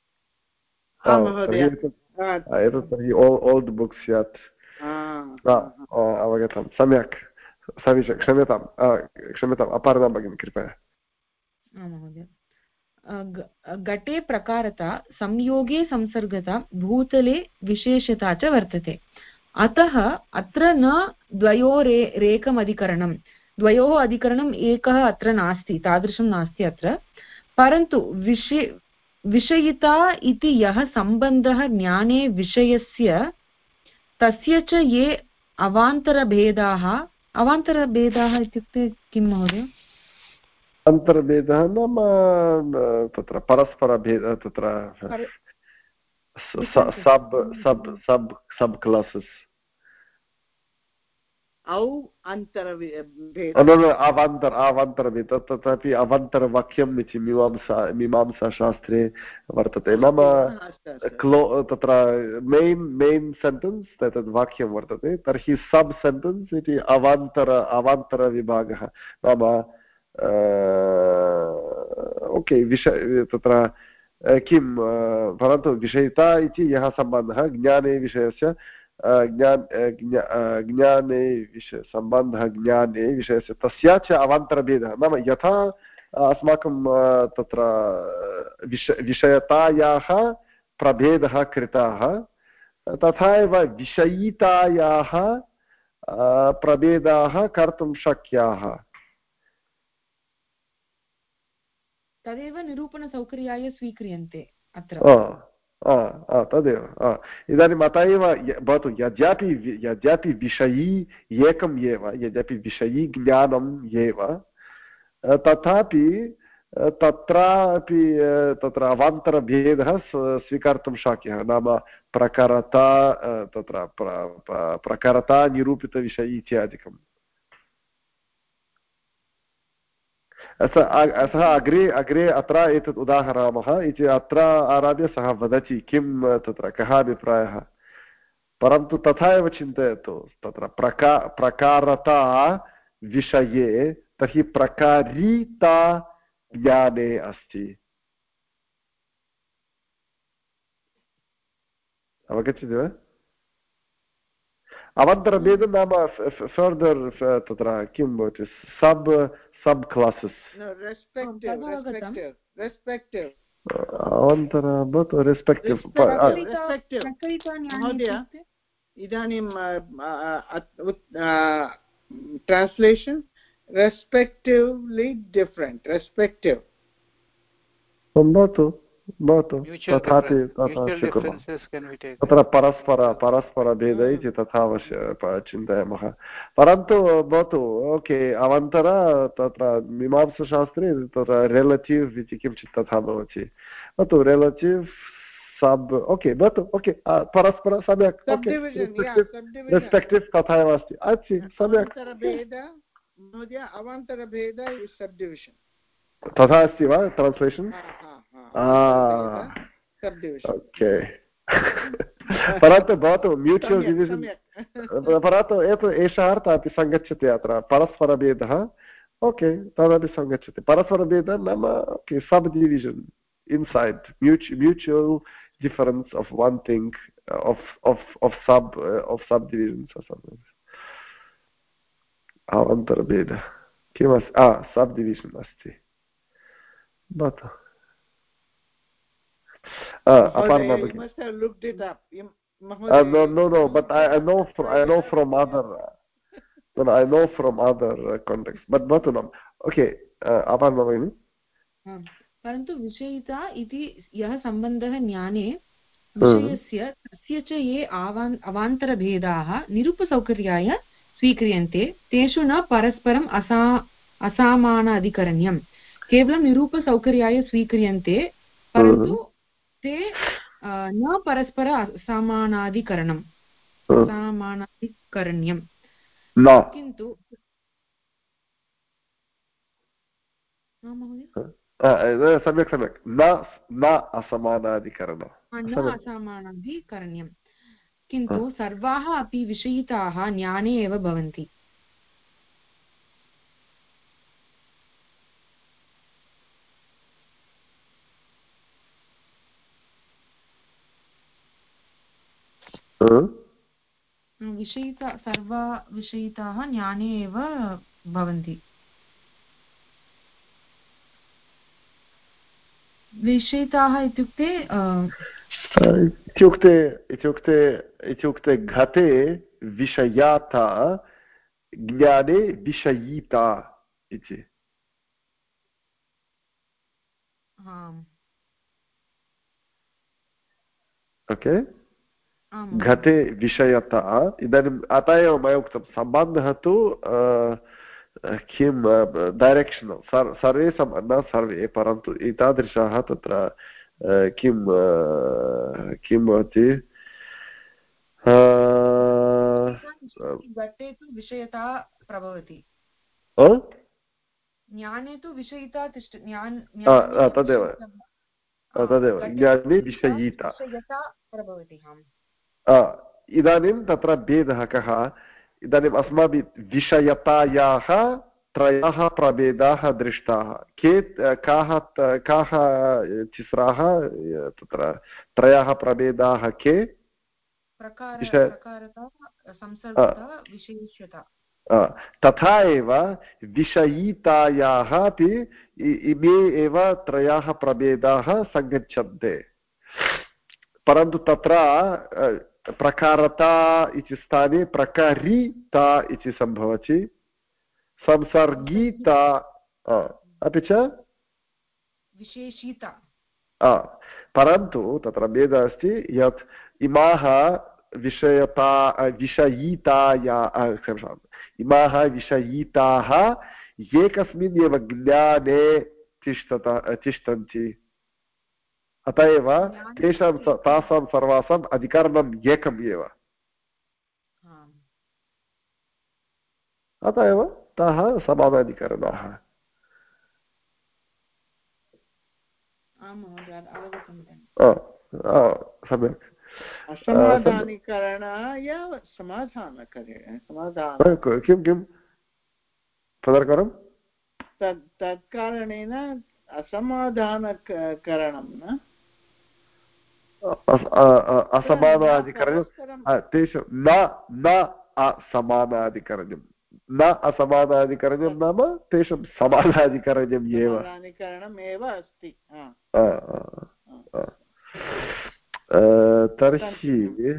एतत् तर्हि ओल्ड् बुक् स्यात् अवगतं सम्यक्। समीचीनं क्षम्यतां क्षम्यताम् अपारदा भगिनी कृपया। घटे प्रकारता संयोगे संसर्गता भूतले विशेषता च वर्तते। अतः अत्र न द्वयोरे रेकम् अधिकरणं द्वयोः अधिकरणम् एकः अत्र नास्ति तादृशं नास्ति अत्र। परन्तु विषय विषयिता इति यः सम्बन्धः ज्ञाने विषयस्य तस्य च ये अवान्तरभेदाः अवान्तरभेदाः इत्युक्ते किं महोदय? अन्तर्भेदः नाम तत्र परस्परभेदः तत्र सब् सब् सब् सब् क्लासस् औ अवान्तर अवान्तरभेद तथापि अवान्तरवाक्यम् इति मीमांसा मीमांसाशास्त्रे वर्तते। नाम क्लो तत्र मेन् मेन् सेण्टेन्स् तत् वाक्यं वर्तते तर्हि सब् सेण्टेन्स् इति अवान्तर अवान्तरविभागः नाम ओके विष तत्र किं परन्तु विषयिता इति यः सम्बन्धः ज्ञाने विषयस्य ज्ञान ज्ञाने विषय सम्बन्धः ज्ञाने विषयस्य तस्या च अवान्तरभेदः। नाम यथा अस्माकं तत्र विष विषयतायाः प्रभेदः कृतः तथा एव विषयितायाः प्रभेदाः कर्तुं शक्याः। तदेव निरूपणसौकर्याय स्वीक्रियन्ते अत्र। तदेव इदानीम् अत एव भवतु यद्यपि यद्यपि विषयी एकम् एव यद्यपि विषयी ज्ञानम् एव तथापि तत्रापि तत्र अवान्तरभेदः स्वीकर्तुं शक्यः नाम प्रकरता तत्र प्रकरता निरूपितविषयी इत्यादिकम् सः अग्रे अग्रे अत्र एतत् उदाहरामः। इति अत्र आरभ्य सः वदति किं तत्र कः अभिप्रायः। परन्तु तथा एव चिन्तयतु। तत्र प्रका, प्रकारता विषये तर्हि प्रकारीता ज्ञाने अस्ति। अवगच्छति वा? अनन्तरभेदं नाम फर्दर् तत्र किं भवति? Sub sub classes no respective respective respective. अवन्तर भवतु रेस्पेक्टिव् महोदय इदानीं ट्रान्स्लेशन् रेस्पेक्टिव्लि डिफ्रेण्ट् रेस्पेक्टिव् भवतु भवतु। तथापि तथा स्वीकुर्मः तत्र परस्पर परस्परभेद इति तथा अवश्य चिन्तयामः। परन्तु भवतु ओके अनन्तर तत्र मीमांसशास्त्रे तत्र रिलेटिव् इति किञ्चित् तथा भवति। भवतु रिलेटिव् सब् ओके भवतु ओके परस्पर सम्यक् रेस्पेक्टिव् तथा एव अस्ति। अस्ति सम्यक्। अवान्तरभेद सब् डिविशन् तथा अस्ति वा ट्रान्स्लेशन् ओके. परन्तु भवतु म्यूचुवल् डिविजन् परन्तु एतत् एषः अर्थः अपि सङ्गच्छति अत्र परस्परभेदः. ओके तदपि सङ्गच्छति. परस्परभेदः नाम sub division inside mutual difference of one thing of of of sub uh, of subdivisions or something. अवन्तरभेदः किमस्ति subdivision अस्ति भवतु Uh, Aparna, you must have looked it up. You, uh, no, no, no. But I, I know, from, I know from other. no, no, I know from other uh, contexts. But Bhatunam. Okay, uh, Aparna भगिनि. परन्तु विषयिता इति यः सम्बन्धः ज्ञाने विषयस्य तस्य च ये आवान् अवान्तरभेदाः निरूपसौकर्याय स्वीक्रियन्ते तेषु न परस्परम् असा असामान अधिकरण्यं केवलं निरूपसौकर्याय स्वीक्रियन्ते परन्तु ते न परस्पर समानाधिकरणम् समानाधिकरण्यं। किन्तु सम्यक् सम्यक्। न न असमानाधिकरणं। न असमानाधिकरण्यं। किन्तु सर्वाः अपि विषयिताः ज्ञाने एव भवन्ति। विषयिता सर्वा विषयिताः ज्ञाने एव भवन्ति। विषयिताः इत्युक्ते इत्युक्ते इत्युक्ते इत्युक्ते घटे विषयाता ज्ञाने विषयिता इति। ओके? okay? घटे विषयतः। इदानीम् अतः एव मया उक्तं सम्बन्धः तु किं डैरेक्षनल् सर्वे सम् न सर्वे परन्तु एतादृशाः तत्र किं किं भवति? घटे तु विषयता प्रभवति। ज्ञाने तु विषयिता तिष्ठ तदेव। तदेव। ज्ञाने विषयिता प्रभवति इदानीं तत्र भेदः कः? इदानीम् अस्माभिः विषयतायाः त्रयः प्रभेदाः दृष्टाः। के काः काः तिस्राः तत्र त्रयः प्रभेदाः के? तथा एव विषयितायाः अपि इमे एव त्रयाः प्रभेदाः सङ्गच्छन्ते। परन्तु तत्र प्रकारता इति स्थाने प्रकारिता इति सम्भवति। संसर्गीता अपि च? विशेषिता। परन्तु तत्र भेदः अस्ति यत् इमाः विषयता विषयिताया इमाः विषयिताः एकस्मिन् एव ज्ञाने तिष्ठत तिष्ठन्ति। अत एव तेषां तासां सर्वासाम् अधिकरणम् एकम् एव। अत एव ताः समानाधिकरणाः। सम्यक्। असमाधानीकरणाय समाधानकरे किं किं पुनर्करं तत् तत्कारणेन असमाधानकरणं न? असमानाधिकरणं तेषु न न असमानाधिकरणं। न असमानाधिकरणं नाम तेषां समानाधिकरणम् एव। एव अस्ति तर्हि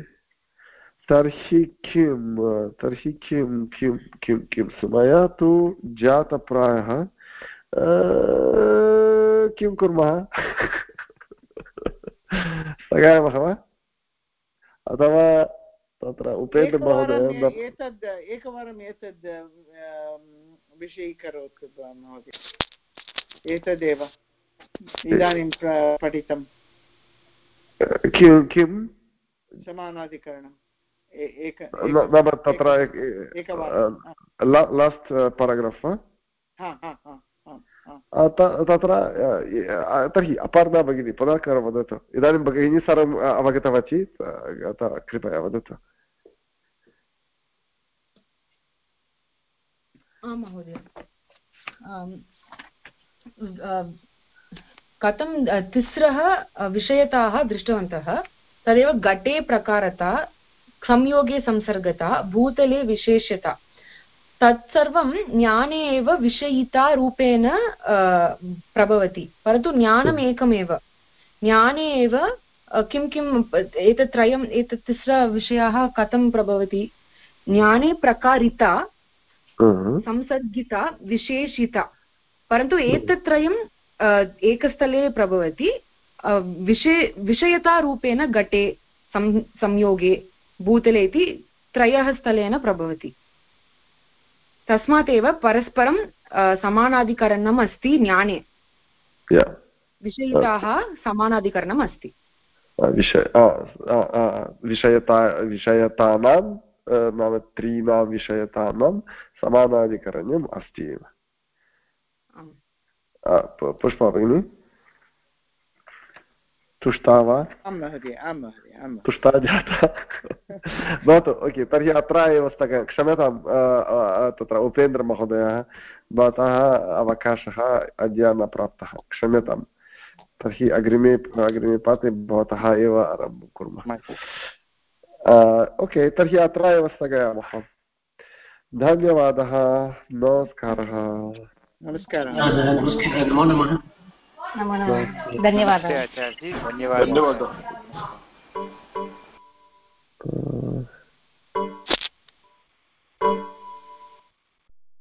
तर्हि किं तर्हि किं किं किं किं मया तु जातप्रायः। किं कुर्मः? स्थगयामः वा? अथवा तत्र उपेन्द्रमहोदय एतद् एकवारम् एतद् विषयीकरोतु महोदय। एतदेव। इदानीं पठितं। किं किं? समानाधिकरणम्। नाम तत्र लास्ट् पाराग्राफ् वा? तत्र तर्हि अपर्णा भगिनी पुनः वदतु इदानीं भगिनी सर्वम् अवगतवती कृपया वदतु कथं तिस्रः विषयताः दृष्टवन्तः तदेव घटे प्रकारता संयोगे संसर्गता भूतले विशेष्यता तत्सर्वं ज्ञाने एव विषयितारूपेण प्रभवति। परन्तु ज्ञानम् एकमेव ज्ञाने एव किं किम् एतत् त्रयम् एतत् तिस्रविषयाः कथं प्रभवति? ज्ञाने प्रकारिता संसर्गिता विशेषिता। परन्तु एतत् त्रयम् एकस्थले प्रभवति। विषय विषयतारूपेण घटे संयोगे भूतले इति त्रयः स्थलेन प्रभवति। तस्मात् एव परस्परं समानाधिकरणम् अस्ति ज्ञाने। विषयिताः समानाधिकरणम् अस्ति। विषयता विषयतानां नाम त्रीणां विषयतानां समानाधिकरण्यम् अस्ति एव। पुष्पा भगिनी। तुष्टा वा तुष्टा जाता भवतु ओके तर्हि अत्र एव स्थग क्षम्यतां तत्र उपेन्द्रमहोदयः भवतः अवकाशः अद्य न प्राप्तः क्षम्यतां तर्हि अग्रिमे अग्रिमे पाठे भवतः एव आरम्भं कुर्मः ओके तर्हि अत्र एव स्थगयामः धन्यवादः नमस्कारः नमस्कारः नमो नमः नमो नमः। धन्यवादः। आचार्यजी धन्यवादः। तो-